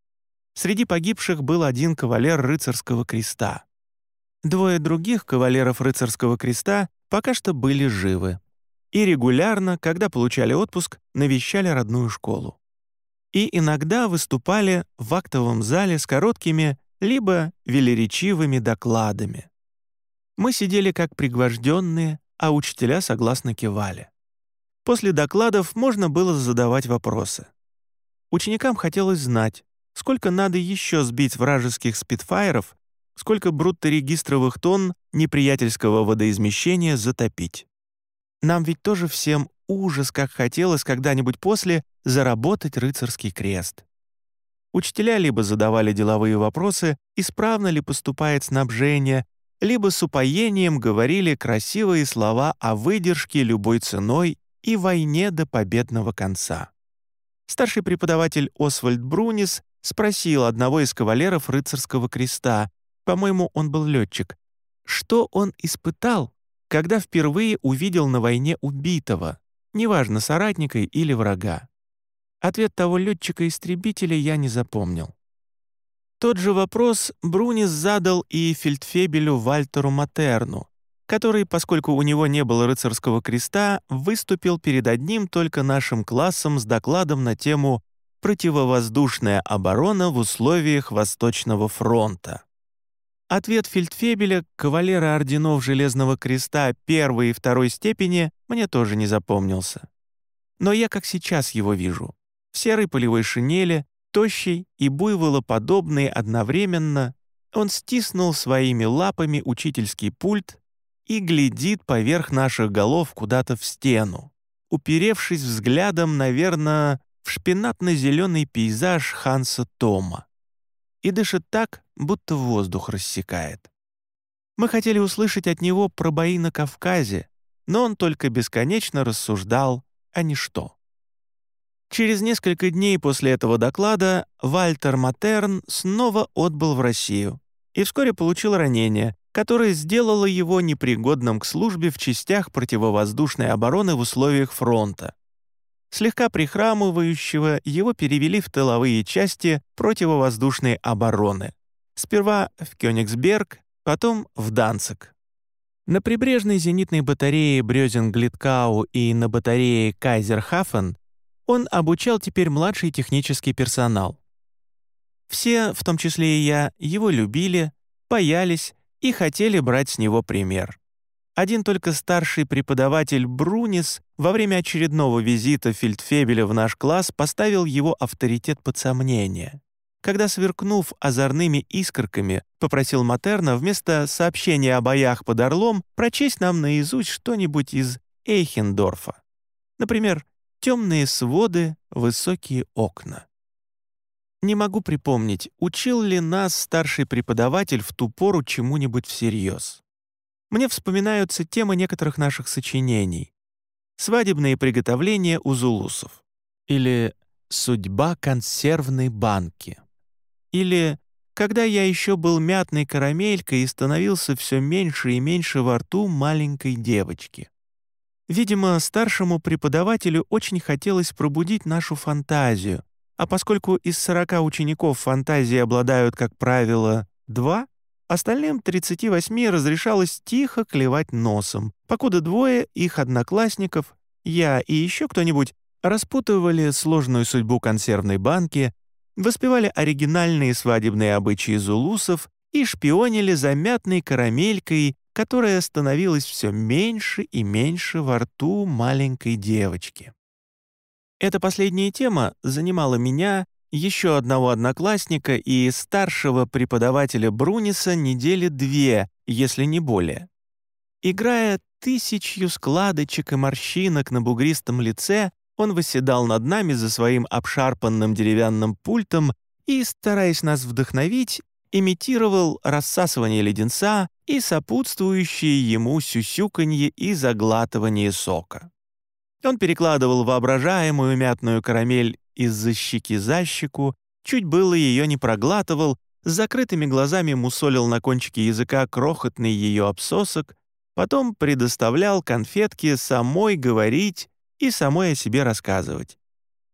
Среди погибших был один кавалер рыцарского креста. Двое других кавалеров рыцарского креста пока что были живы и регулярно, когда получали отпуск, навещали родную школу. И иногда выступали в актовом зале с короткими либо велеречивыми докладами. Мы сидели как пригвожденные, а учителя согласно кивали. После докладов можно было задавать вопросы. Ученикам хотелось знать, сколько надо еще сбить вражеских спидфайеров, сколько брутто-регистровых тонн неприятельского водоизмещения затопить. Нам ведь тоже всем ужас, как хотелось когда-нибудь после заработать рыцарский крест. Учителя либо задавали деловые вопросы, исправно ли поступает снабжение, либо с упоением говорили красивые слова о выдержке любой ценой и войне до победного конца. Старший преподаватель Освальд Брунис спросил одного из кавалеров рыцарского креста, по-моему, он был летчик, что он испытал, когда впервые увидел на войне убитого, неважно, соратника или врага. Ответ того летчика-истребителя я не запомнил. Тот же вопрос Брунис задал и фельдфебелю Вальтеру Матерну, который, поскольку у него не было рыцарского креста, выступил перед одним только нашим классом с докладом на тему «Противовоздушная оборона в условиях Восточного фронта». Ответ фельдфебеля, кавалера орденов Железного Креста первой и второй степени, мне тоже не запомнился. Но я как сейчас его вижу. В серой полевой шинели, тощий и буйволоподобный одновременно, он стиснул своими лапами учительский пульт и глядит поверх наших голов куда-то в стену, уперевшись взглядом, наверное, в шпинатно-зеленый пейзаж Ханса Тома. И дышит так, будто воздух рассекает. Мы хотели услышать от него про бои на Кавказе, но он только бесконечно рассуждал, а ничто. Через несколько дней после этого доклада Вальтер Матерн снова отбыл в Россию и вскоре получил ранение, которое сделало его непригодным к службе в частях противовоздушной обороны в условиях фронта. Слегка прихрамывающего его перевели в тыловые части противовоздушной обороны. Сперва в Кёнигсберг, потом в Данцик. На прибрежной зенитной батарее Брёзен-Глиткау и на батарее Кайзерхафен он обучал теперь младший технический персонал. Все, в том числе и я, его любили, боялись и хотели брать с него пример. Один только старший преподаватель Брунис во время очередного визита Фельдфебеля в наш класс поставил его авторитет под сомнение. Когда, сверкнув озорными искорками, попросил Матерна вместо сообщения о боях под Орлом прочесть нам наизусть что-нибудь из Эйхендорфа. Например, темные своды, высокие окна. Не могу припомнить, учил ли нас старший преподаватель в ту пору чему-нибудь всерьез. Мне вспоминаются темы некоторых наших сочинений. «Свадебные приготовления у зулусов» или «Судьба консервной банки» или «Когда я еще был мятной карамелькой и становился все меньше и меньше во рту маленькой девочки». Видимо, старшему преподавателю очень хотелось пробудить нашу фантазию, а поскольку из 40 учеников фантазии обладают, как правило, два, остальным 38 разрешалось тихо клевать носом, покуда двое их одноклассников, я и еще кто-нибудь, распутывали сложную судьбу консервной банки, воспевали оригинальные свадебные обычаи зулусов и шпионили за мятной карамелькой которая становилась все меньше и меньше во рту маленькой девочки. Эта последняя тема занимала меня, еще одного одноклассника и старшего преподавателя Бруниса недели две, если не более. Играя тысячью складочек и морщинок на бугристом лице, он восседал над нами за своим обшарпанным деревянным пультом и, стараясь нас вдохновить, имитировал рассасывание леденца и сопутствующие ему сюсюканье и заглатывание сока. Он перекладывал воображаемую мятную карамель из-за щеки за щеку, чуть было ее не проглатывал, с закрытыми глазами мусолил на кончике языка крохотный ее обсосок, потом предоставлял конфетке самой говорить и самой о себе рассказывать.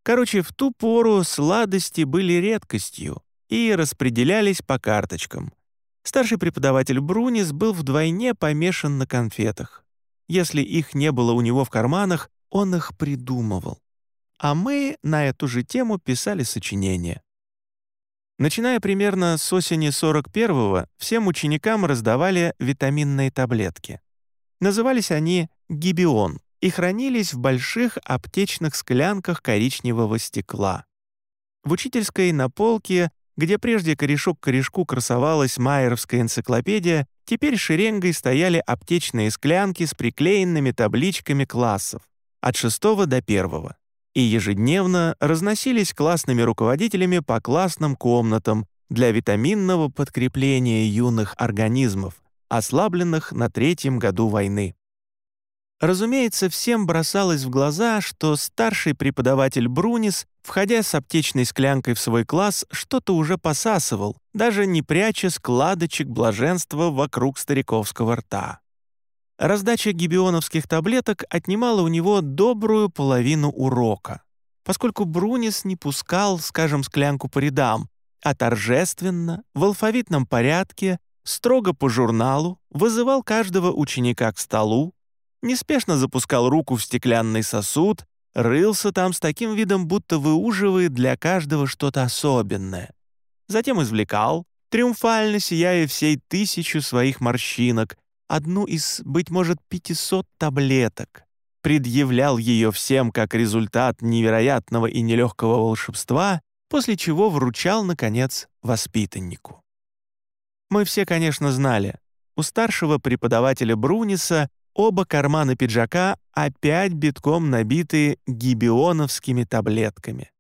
Короче, в ту пору сладости были редкостью, и распределялись по карточкам. Старший преподаватель Брунис был вдвойне помешан на конфетах. Если их не было у него в карманах, он их придумывал. А мы на эту же тему писали сочинения. Начиная примерно с осени 41-го, всем ученикам раздавали витаминные таблетки. Назывались они «Гибион» и хранились в больших аптечных склянках коричневого стекла. В учительской на полке где прежде корешок к корешку красовалась майеровская энциклопедия, теперь шеренгой стояли аптечные склянки с приклеенными табличками классов от 6 до 1 и ежедневно разносились классными руководителями по классным комнатам для витаминного подкрепления юных организмов, ослабленных на третьем году войны. Разумеется, всем бросалось в глаза, что старший преподаватель Брунис, входя с аптечной склянкой в свой класс, что-то уже посасывал, даже не пряча складочек блаженства вокруг стариковского рта. Раздача гибионовских таблеток отнимала у него добрую половину урока, поскольку Брунис не пускал, скажем, склянку по рядам, а торжественно, в алфавитном порядке, строго по журналу, вызывал каждого ученика к столу, неспешно запускал руку в стеклянный сосуд, рылся там с таким видом, будто выуживает для каждого что-то особенное. Затем извлекал, триумфально сияя всей тысячу своих морщинок, одну из, быть может, 500 таблеток, предъявлял ее всем как результат невероятного и нелегкого волшебства, после чего вручал, наконец, воспитаннику. Мы все, конечно, знали, у старшего преподавателя Бруниса оба кармана пиджака опять битком набиты гибионовскими таблетками.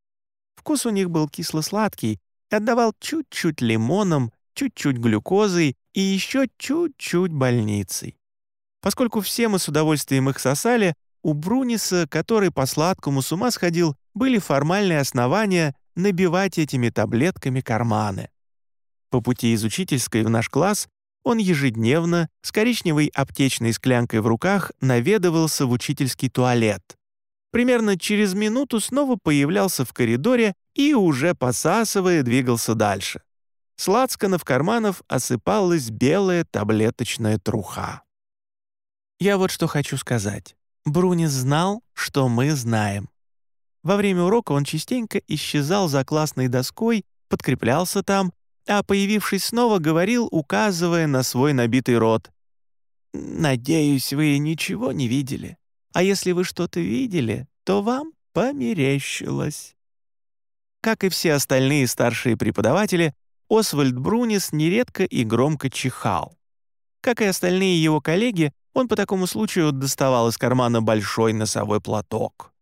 Вкус у них был кисло-сладкий отдавал чуть-чуть лимоном, чуть-чуть глюкозой и еще чуть-чуть больницей. Поскольку все мы с удовольствием их сосали, у Бруниса, который по сладкому с ума сходил, были формальные основания набивать этими таблетками карманы. По пути из учительской в наш класс он ежедневно с коричневой аптечной склянкой в руках наведывался в учительский туалет. Примерно через минуту снова появлялся в коридоре и, уже посасывая, двигался дальше. С лацканов карманов осыпалась белая таблеточная труха. Я вот что хочу сказать. Брунис знал, что мы знаем. Во время урока он частенько исчезал за классной доской, подкреплялся там а появившись снова, говорил, указывая на свой набитый рот. «Надеюсь, вы ничего не видели. А если вы что-то видели, то вам померещилось». Как и все остальные старшие преподаватели, Освальд Брунис нередко и громко чихал. Как и остальные его коллеги, он по такому случаю доставал из кармана большой носовой платок.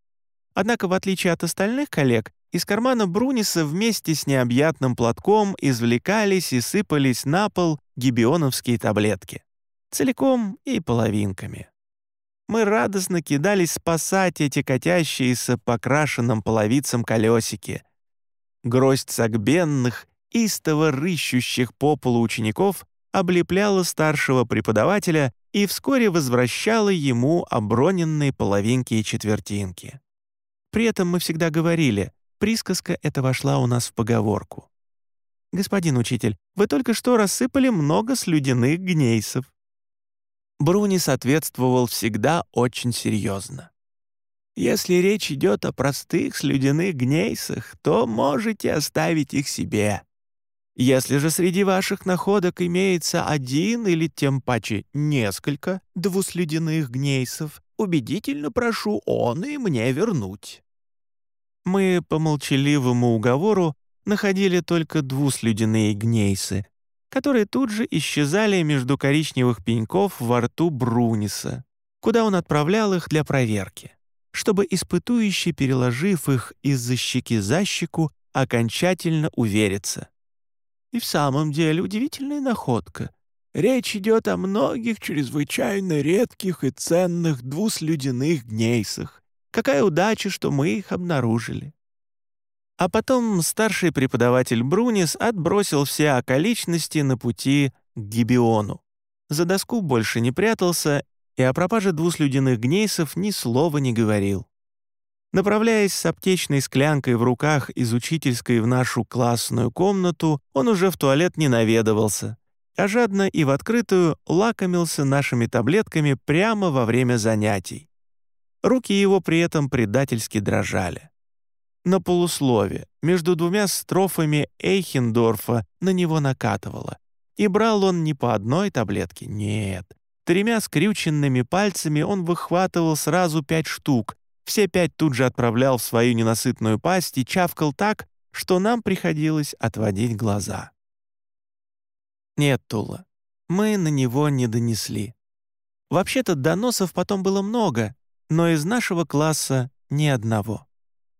Однако, в отличие от остальных коллег, из кармана Бруниса вместе с необъятным платком извлекались и сыпались на пол гибионовские таблетки. Целиком и половинками. Мы радостно кидались спасать эти катящиеся по крашенным половицам колесики. Гроздь согбенных, истово рыщущих по полу учеников облепляла старшего преподавателя и вскоре возвращала ему оброненные половинки и четвертинки. При этом мы всегда говорили Присказка эта вошла у нас в поговорку. «Господин учитель, вы только что рассыпали много слюдяных гнейсов». Бруни соответствовал всегда очень серьезно. «Если речь идет о простых слюдяных гнейсах, то можете оставить их себе. Если же среди ваших находок имеется один или тем паче несколько двуслюдяных гнейсов, убедительно прошу он и мне вернуть». Мы по молчаливому уговору находили только двуслюдяные гнейсы, которые тут же исчезали между коричневых пеньков во рту Бруниса, куда он отправлял их для проверки, чтобы испытующий, переложив их из-за щеки за щеку, окончательно увериться. И в самом деле удивительная находка. Речь идет о многих чрезвычайно редких и ценных двуслюдяных гнейсах, Какая удача, что мы их обнаружили. А потом старший преподаватель Брунис отбросил все околичности на пути к Гибиону. За доску больше не прятался и о пропаже двуслюдяных гнейсов ни слова не говорил. Направляясь с аптечной склянкой в руках из учительской в нашу классную комнату, он уже в туалет не наведывался, а жадно и в открытую лакомился нашими таблетками прямо во время занятий. Руки его при этом предательски дрожали. На полуслове, между двумя строфами Эйхендорфа, на него накатывало. И брал он не по одной таблетке, нет. Тремя скрюченными пальцами он выхватывал сразу пять штук, все пять тут же отправлял в свою ненасытную пасть и чавкал так, что нам приходилось отводить глаза. Нет, Тула, мы на него не донесли. Вообще-то доносов потом было много, но из нашего класса ни одного.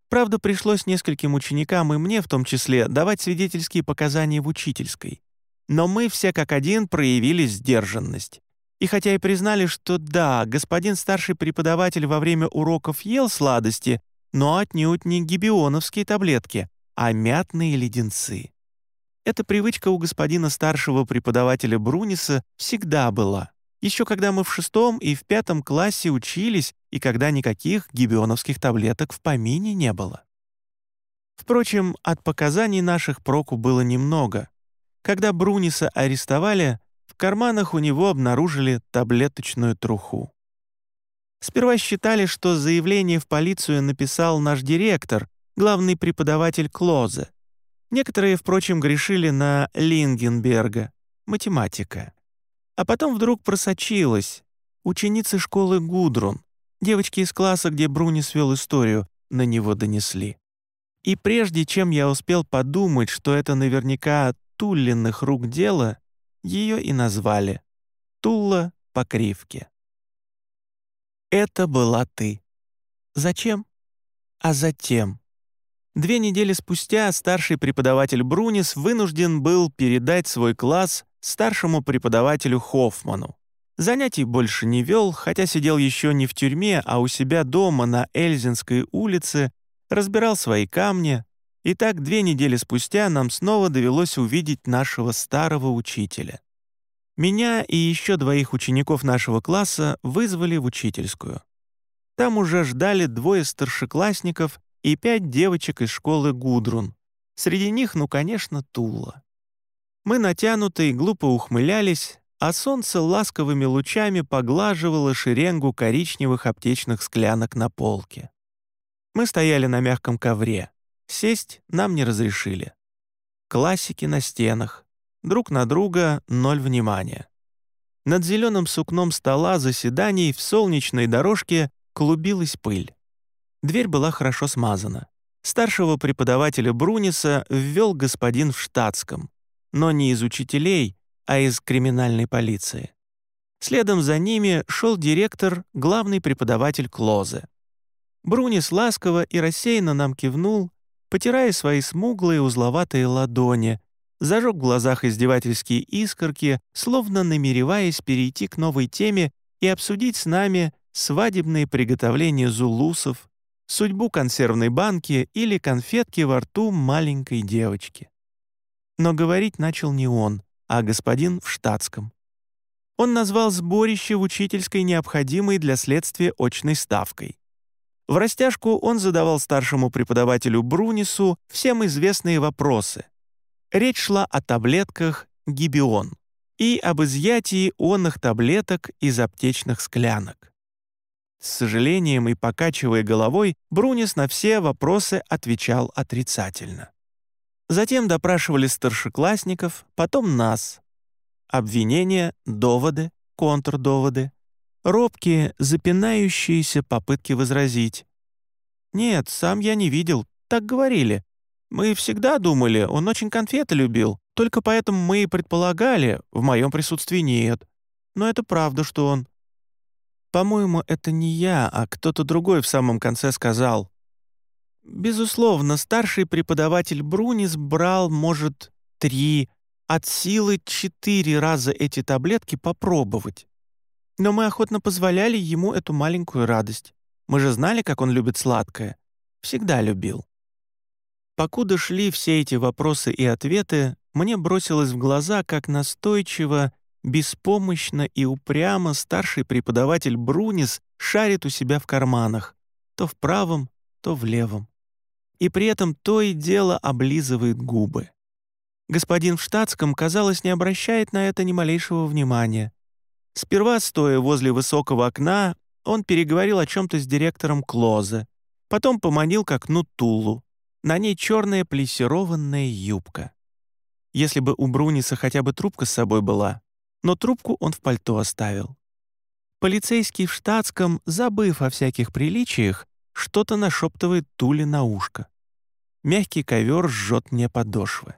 Правда, пришлось нескольким ученикам и мне в том числе давать свидетельские показания в учительской. Но мы все как один проявили сдержанность. И хотя и признали, что да, господин старший преподаватель во время уроков ел сладости, но отнюдь не гибионовские таблетки, а мятные леденцы. Эта привычка у господина старшего преподавателя Бруниса всегда была, еще когда мы в шестом и в пятом классе учились и когда никаких гибионовских таблеток в помине не было. Впрочем, от показаний наших проку было немного. Когда Бруниса арестовали, в карманах у него обнаружили таблеточную труху. Сперва считали, что заявление в полицию написал наш директор, главный преподаватель Клозе. Некоторые, впрочем, грешили на Лингенберга, математика. А потом вдруг просочилась. Ученицы школы Гудрун, девочки из класса, где Бруни свел историю, на него донесли. И прежде чем я успел подумать, что это наверняка Туллиных рук дело, ее и назвали. Тула по кривке. Это была ты. Зачем? А затем. Две недели спустя старший преподаватель Брунис вынужден был передать свой класс старшему преподавателю Хоффману. Занятий больше не вел, хотя сидел еще не в тюрьме, а у себя дома на Эльзинской улице, разбирал свои камни, и так две недели спустя нам снова довелось увидеть нашего старого учителя. Меня и еще двоих учеников нашего класса вызвали в учительскую. Там уже ждали двое старшеклассников и пять девочек из школы Гудрун. Среди них, ну, конечно, Тула. Мы натянуто и глупо ухмылялись, а солнце ласковыми лучами поглаживало шеренгу коричневых аптечных склянок на полке. Мы стояли на мягком ковре. Сесть нам не разрешили. Классики на стенах, Друг на друга — ноль внимания. Над зеленым сукном стола заседаний в солнечной дорожке клубилась пыль. Дверь была хорошо смазана. Старшего преподавателя Бруниса ввел господин в штатском, но не из учителей, а из криминальной полиции. Следом за ними шел директор, главный преподаватель Клозе. Брунис ласково и рассеянно нам кивнул, потирая свои смуглые узловатые ладони, зажег в глазах издевательские искорки, словно намереваясь перейти к новой теме и обсудить с нами свадебные приготовления зулусов, судьбу консервной банки или конфетки во рту маленькой девочки. Но говорить начал не он, а господин в штатском. Он назвал сборище в учительской необходимой для следствия очной ставкой. В растяжку он задавал старшему преподавателю Брунису всем известные вопросы — Речь шла о таблетках «Гибион» и об изъятии онных таблеток из аптечных склянок. С сожалением и покачивая головой, Брунис на все вопросы отвечал отрицательно. Затем допрашивали старшеклассников, потом нас. Обвинения, доводы, контрдоводы, робкие, запинающиеся попытки возразить. «Нет, сам я не видел, так говорили. Мы всегда думали, он очень конфеты любил, только поэтому мы и предполагали, в моем присутствии нет. Но это правда, что он... По-моему, это не я, а кто-то другой в самом конце сказал. Безусловно, старший преподаватель Брунис брал, может, три, от силы четыре раза эти таблетки попробовать. Но мы охотно позволяли ему эту маленькую радость. Мы же знали, как он любит сладкое. Всегда любил. Покуда шли все эти вопросы и ответы, мне бросилось в глаза, как настойчиво, беспомощно и упрямо старший преподаватель Брунис шарит у себя в карманах, то в правом, то в левом. И при этом то и дело облизывает губы. Господин в штатском, казалось, не обращает на это ни малейшего внимания. Сперва, стоя возле высокого окна, он переговорил о чем-то с директором Клозе, потом поманил к окну Тулу. На ней черная плессированная юбка. Если бы у Бруниса хотя бы трубка с собой была, но трубку он в пальто оставил. Полицейский в штатском, забыв о всяких приличиях, что-то нашептывает Туле на ушко. Мягкий ковер жжет мне подошвы.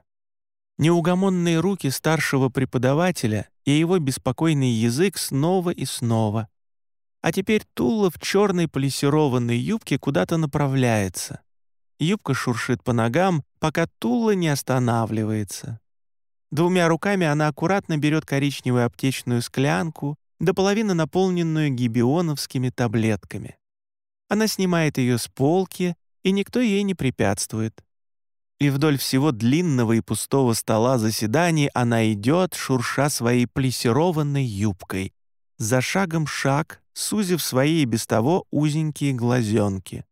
Неугомонные руки старшего преподавателя и его беспокойный язык снова и снова. А теперь Тула в черной полисированной юбке куда-то направляется. Юбка шуршит по ногам, пока Тула не останавливается. Двумя руками она аккуратно берет коричневую аптечную склянку, до половины наполненную гибионовскими таблетками. Она снимает ее с полки, и никто ей не препятствует. И вдоль всего длинного и пустого стола заседаний она идет, шурша своей плессированной юбкой, за шагом шаг, сузив свои и без того узенькие глазенки.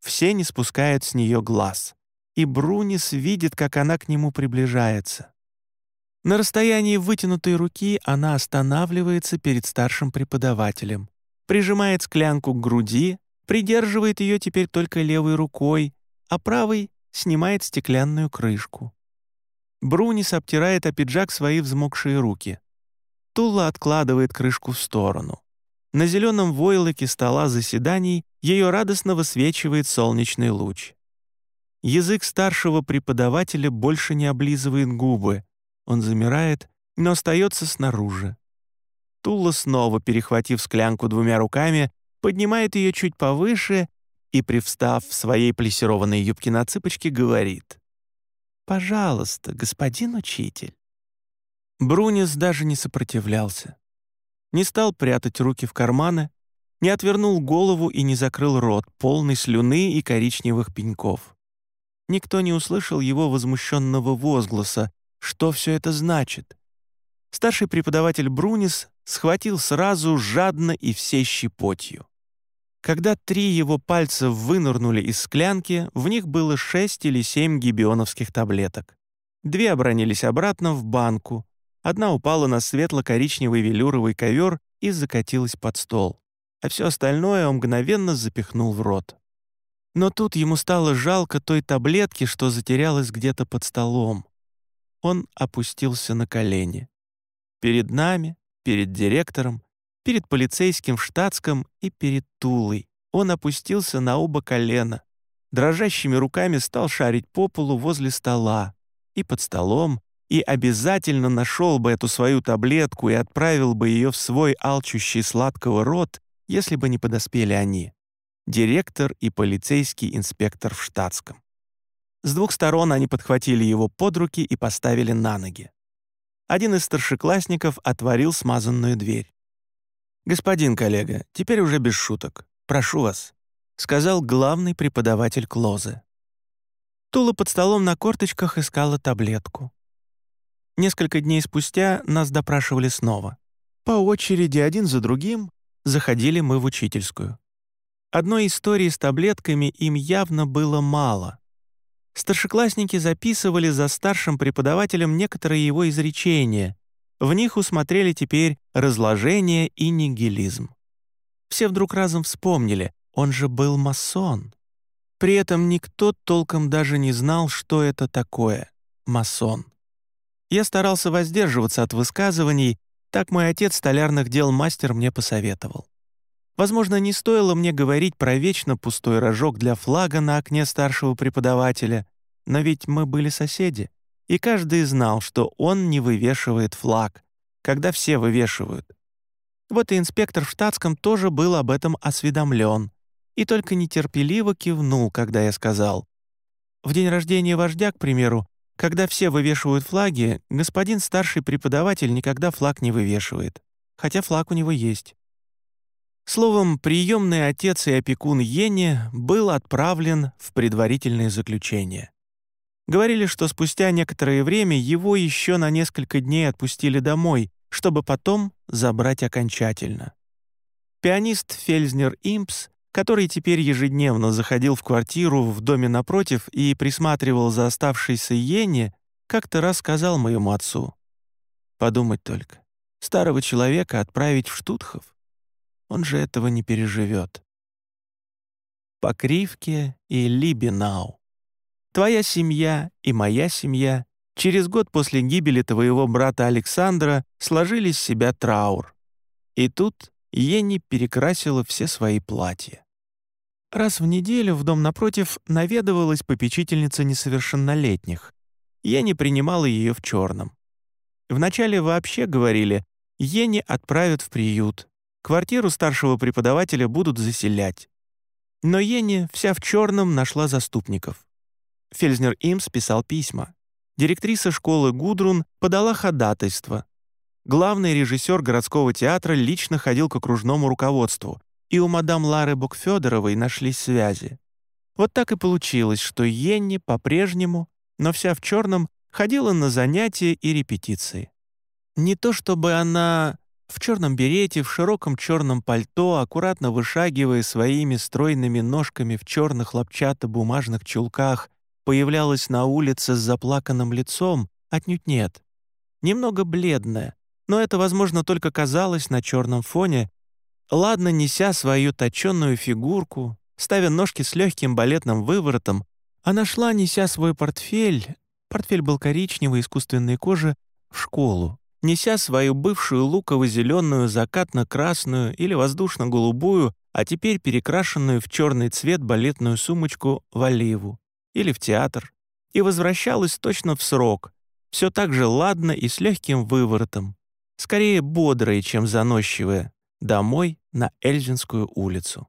Все не спускают с нее глаз, и Брунис видит, как она к нему приближается. На расстоянии вытянутой руки она останавливается перед старшим преподавателем, прижимает склянку к груди, придерживает ее теперь только левой рукой, а правой снимает стеклянную крышку. Брунис обтирает о пиджак свои взмокшие руки. Тула откладывает крышку в сторону. На зеленом войлоке стола заседаний ее радостно высвечивает солнечный луч. Язык старшего преподавателя больше не облизывает губы. Он замирает, но остается снаружи. Тула снова, перехватив склянку двумя руками, поднимает ее чуть повыше и, привстав в своей плессированной юбке на цыпочке, говорит «Пожалуйста, господин учитель». Брунис даже не сопротивлялся не стал прятать руки в карманы, не отвернул голову и не закрыл рот, полный слюны и коричневых пеньков. Никто не услышал его возмущенного возгласа, что все это значит. Старший преподаватель Брунис схватил сразу жадно и всей щепотью. Когда три его пальца вынырнули из склянки, в них было шесть или семь гибионовских таблеток. Две обронились обратно в банку, Одна упала на светло-коричневый велюровый ковер и закатилась под стол, а все остальное он мгновенно запихнул в рот. Но тут ему стало жалко той таблетки, что затерялась где-то под столом. Он опустился на колени. Перед нами, перед директором, перед полицейским в штатском и перед Тулой. Он опустился на оба колена. Дрожащими руками стал шарить по полу возле стола. И под столом, и обязательно нашел бы эту свою таблетку и отправил бы ее в свой алчущий сладкого рот, если бы не подоспели они — директор и полицейский инспектор в штатском. С двух сторон они подхватили его под руки и поставили на ноги. Один из старшеклассников отворил смазанную дверь. «Господин коллега, теперь уже без шуток. Прошу вас», — сказал главный преподаватель Клозы. Тула под столом на корточках искала таблетку. Несколько дней спустя нас допрашивали снова. По очереди, один за другим, заходили мы в учительскую. Одной истории с таблетками им явно было мало. Старшеклассники записывали за старшим преподавателем некоторые его изречения. В них усмотрели теперь разложение и нигилизм. Все вдруг разом вспомнили, он же был масон. При этом никто толком даже не знал, что это такое — масон. Я старался воздерживаться от высказываний, так мой отец столярных дел мастер мне посоветовал. Возможно, не стоило мне говорить про вечно пустой рожок для флага на окне старшего преподавателя, но ведь мы были соседи, и каждый знал, что он не вывешивает флаг, когда все вывешивают. Вот и инспектор в штатском тоже был об этом осведомлен и только нетерпеливо кивнул, когда я сказал. В день рождения вождя, к примеру, когда все вывешивают флаги, господин старший преподаватель никогда флаг не вывешивает, хотя флаг у него есть. Словом, приемный отец и опекун Йенни был отправлен в предварительное заключение. Говорили, что спустя некоторое время его еще на несколько дней отпустили домой, чтобы потом забрать окончательно. Пианист Фельзнер Импс который теперь ежедневно заходил в квартиру в доме напротив и присматривал за оставшейся Йенни, как-то раз сказал моему отцу. «Подумать только, старого человека отправить в Штутхов? Он же этого не переживет». Покривки и Либинау. Твоя семья и моя семья через год после гибели твоего брата Александра сложили с себя траур. И тут Ени перекрасила все свои платья. Раз в неделю в дом напротив наведывалась попечительница несовершеннолетних. Ени принимала ее в черном. Вначале вообще говорили, Ени отправят в приют, квартиру старшего преподавателя будут заселять. Но Ени вся в черном нашла заступников. Фельзнер Имс писал письма. Директриса школы Гудрун подала ходатайство. главный режиссер городского театра лично ходил к окружному руководству, и у мадам Лары Букфедоровой нашлись связи. Вот так и получилось, что Йенни по-прежнему, но вся в черном, ходила на занятия и репетиции. Не то чтобы она в черном берете, в широком черном пальто, аккуратно вышагивая своими стройными ножками в черных лапчато-бумажных чулках, появлялась на улице с заплаканным лицом, отнюдь нет. Немного бледная, но это, возможно, только казалось на черном фоне, ладно неся свою точенную фигурку, ставя ножки с легким балетным выворотом, она шла, неся свой портфель, портфель был коричневой искусственной кожи, в школу, неся свою бывшую луково-зеленую, закатно-красную или воздушно-голубую, а теперь перекрашенную в черный цвет балетную сумочку в Оливу или в театр, и возвращалась точно в срок, все так же ладно и с легким выворотом, скорее бодрая, чем заносчивая, домой на Эльзинскую улицу.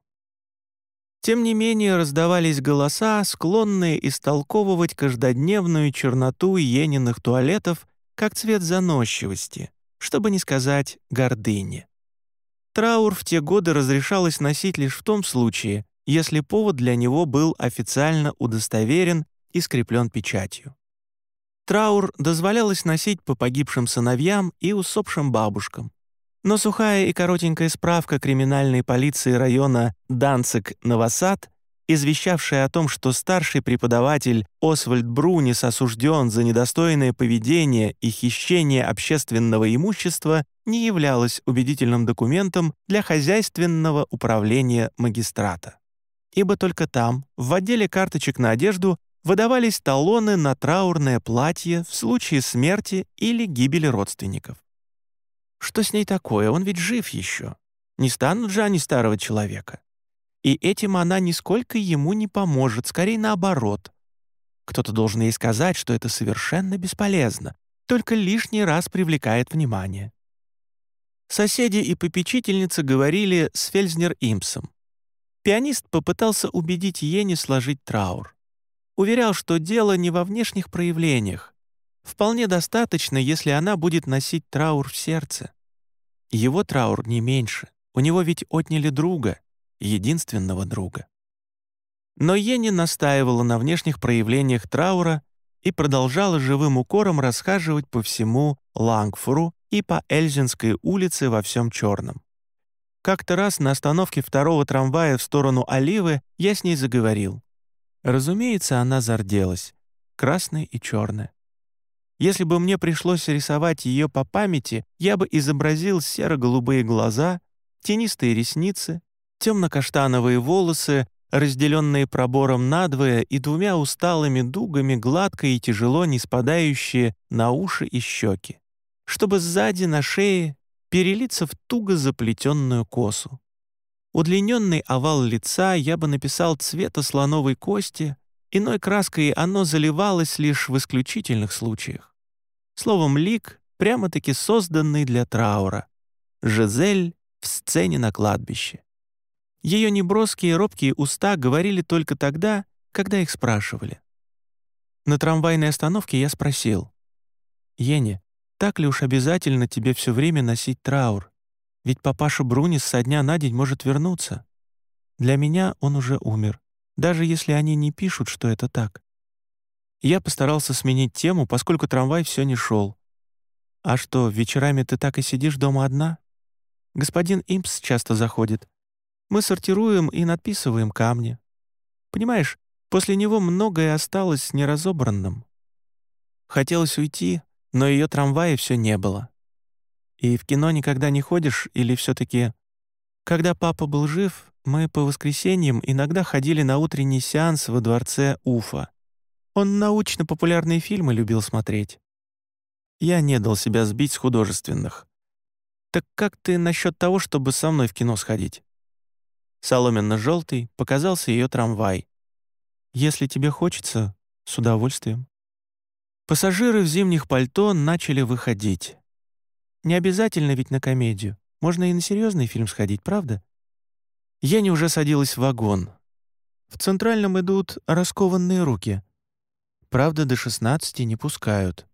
Тем не менее раздавались голоса, склонные истолковывать каждодневную черноту Ениных туалетов как цвет заносчивости, чтобы не сказать гордыни. Траур в те годы разрешалось носить лишь в том случае, если повод для него был официально удостоверен и скреплен печатью. Траур дозволялось носить по погибшим сыновьям и усопшим бабушкам. Но сухая и коротенькая справка криминальной полиции района Данцик-Новосад извещавшая о том, что старший преподаватель Освальд Брунис осужден за недостойное поведение и хищение общественного имущества, не являлась убедительным документом для хозяйственного управления магистрата. Ибо только там, в отделе карточек на одежду, выдавались талоны на траурное платье в случае смерти или гибели родственников. Что с ней такое? Он ведь жив еще. Не станут же они старого человека. И этим она нисколько ему не поможет, скорее наоборот. Кто-то должен ей сказать, что это совершенно бесполезно, только лишний раз привлекает внимание. Соседи и попечительницы говорили с Фельзнер-Импсом. Пианист попытался убедить Ени сложить траур. Уверял, что дело не во внешних проявлениях. Вполне достаточно, если она будет носить траур в сердце. Его траур не меньше. У него ведь отняли друга единственного друга. Но Ени настаивала на внешних проявлениях траура и продолжала живым укором расхаживать по всему Лангфуру и по Эльзинской улице во всем черном. Как-то раз на остановке второго трамвая в сторону Оливы я с ней заговорил. Разумеется, она зарделась, красная и черная. Если бы мне пришлось рисовать ее по памяти, я бы изобразил серо-голубые глаза, тенистые ресницы, темно-каштановые волосы, разделенные пробором надвое и двумя усталыми дугами, гладко и тяжело не спадающие на уши и щеки, чтобы сзади на шее перелиться в туго заплетенную косу. Удлиненный овал лица я бы написал цвета слоновой кости, иной краской оно заливалось лишь в исключительных случаях. Словом, лик, прямо-таки созданный для траура. Жизель в сцене на кладбище. Ее неброские робкие уста говорили только тогда, когда их спрашивали. На трамвайной остановке я спросил. «Ени, так ли уж обязательно тебе все время носить траур? Ведь папаша Брунис со дня на день может вернуться. Для меня он уже умер, даже если они не пишут, что это так». Я постарался сменить тему, поскольку трамвай все не шел. «А что, вечерами ты так и сидишь дома одна?» «Господин Импс часто заходит. Мы сортируем и надписываем камни. Понимаешь, после него многое осталось неразобранным. Хотелось уйти, но ее трамвая все не было. И в кино никогда не ходишь или все таки Когда папа был жив, мы по воскресеньям иногда ходили на утренний сеанс во дворце Уфа. Он научно-популярные фильмы любил смотреть. Я не дал себя сбить с художественных. Так как ты насчет того, чтобы со мной в кино сходить? Соломенно-желтый показался ее трамвай. «Если тебе хочется, с удовольствием». Пассажиры в зимних пальто начали выходить. Не обязательно ведь на комедию. Можно и на серьезный фильм сходить, правда? Яня уже садилась в вагон. В центральном идут раскованные руки. Правда, до 16 не пускают.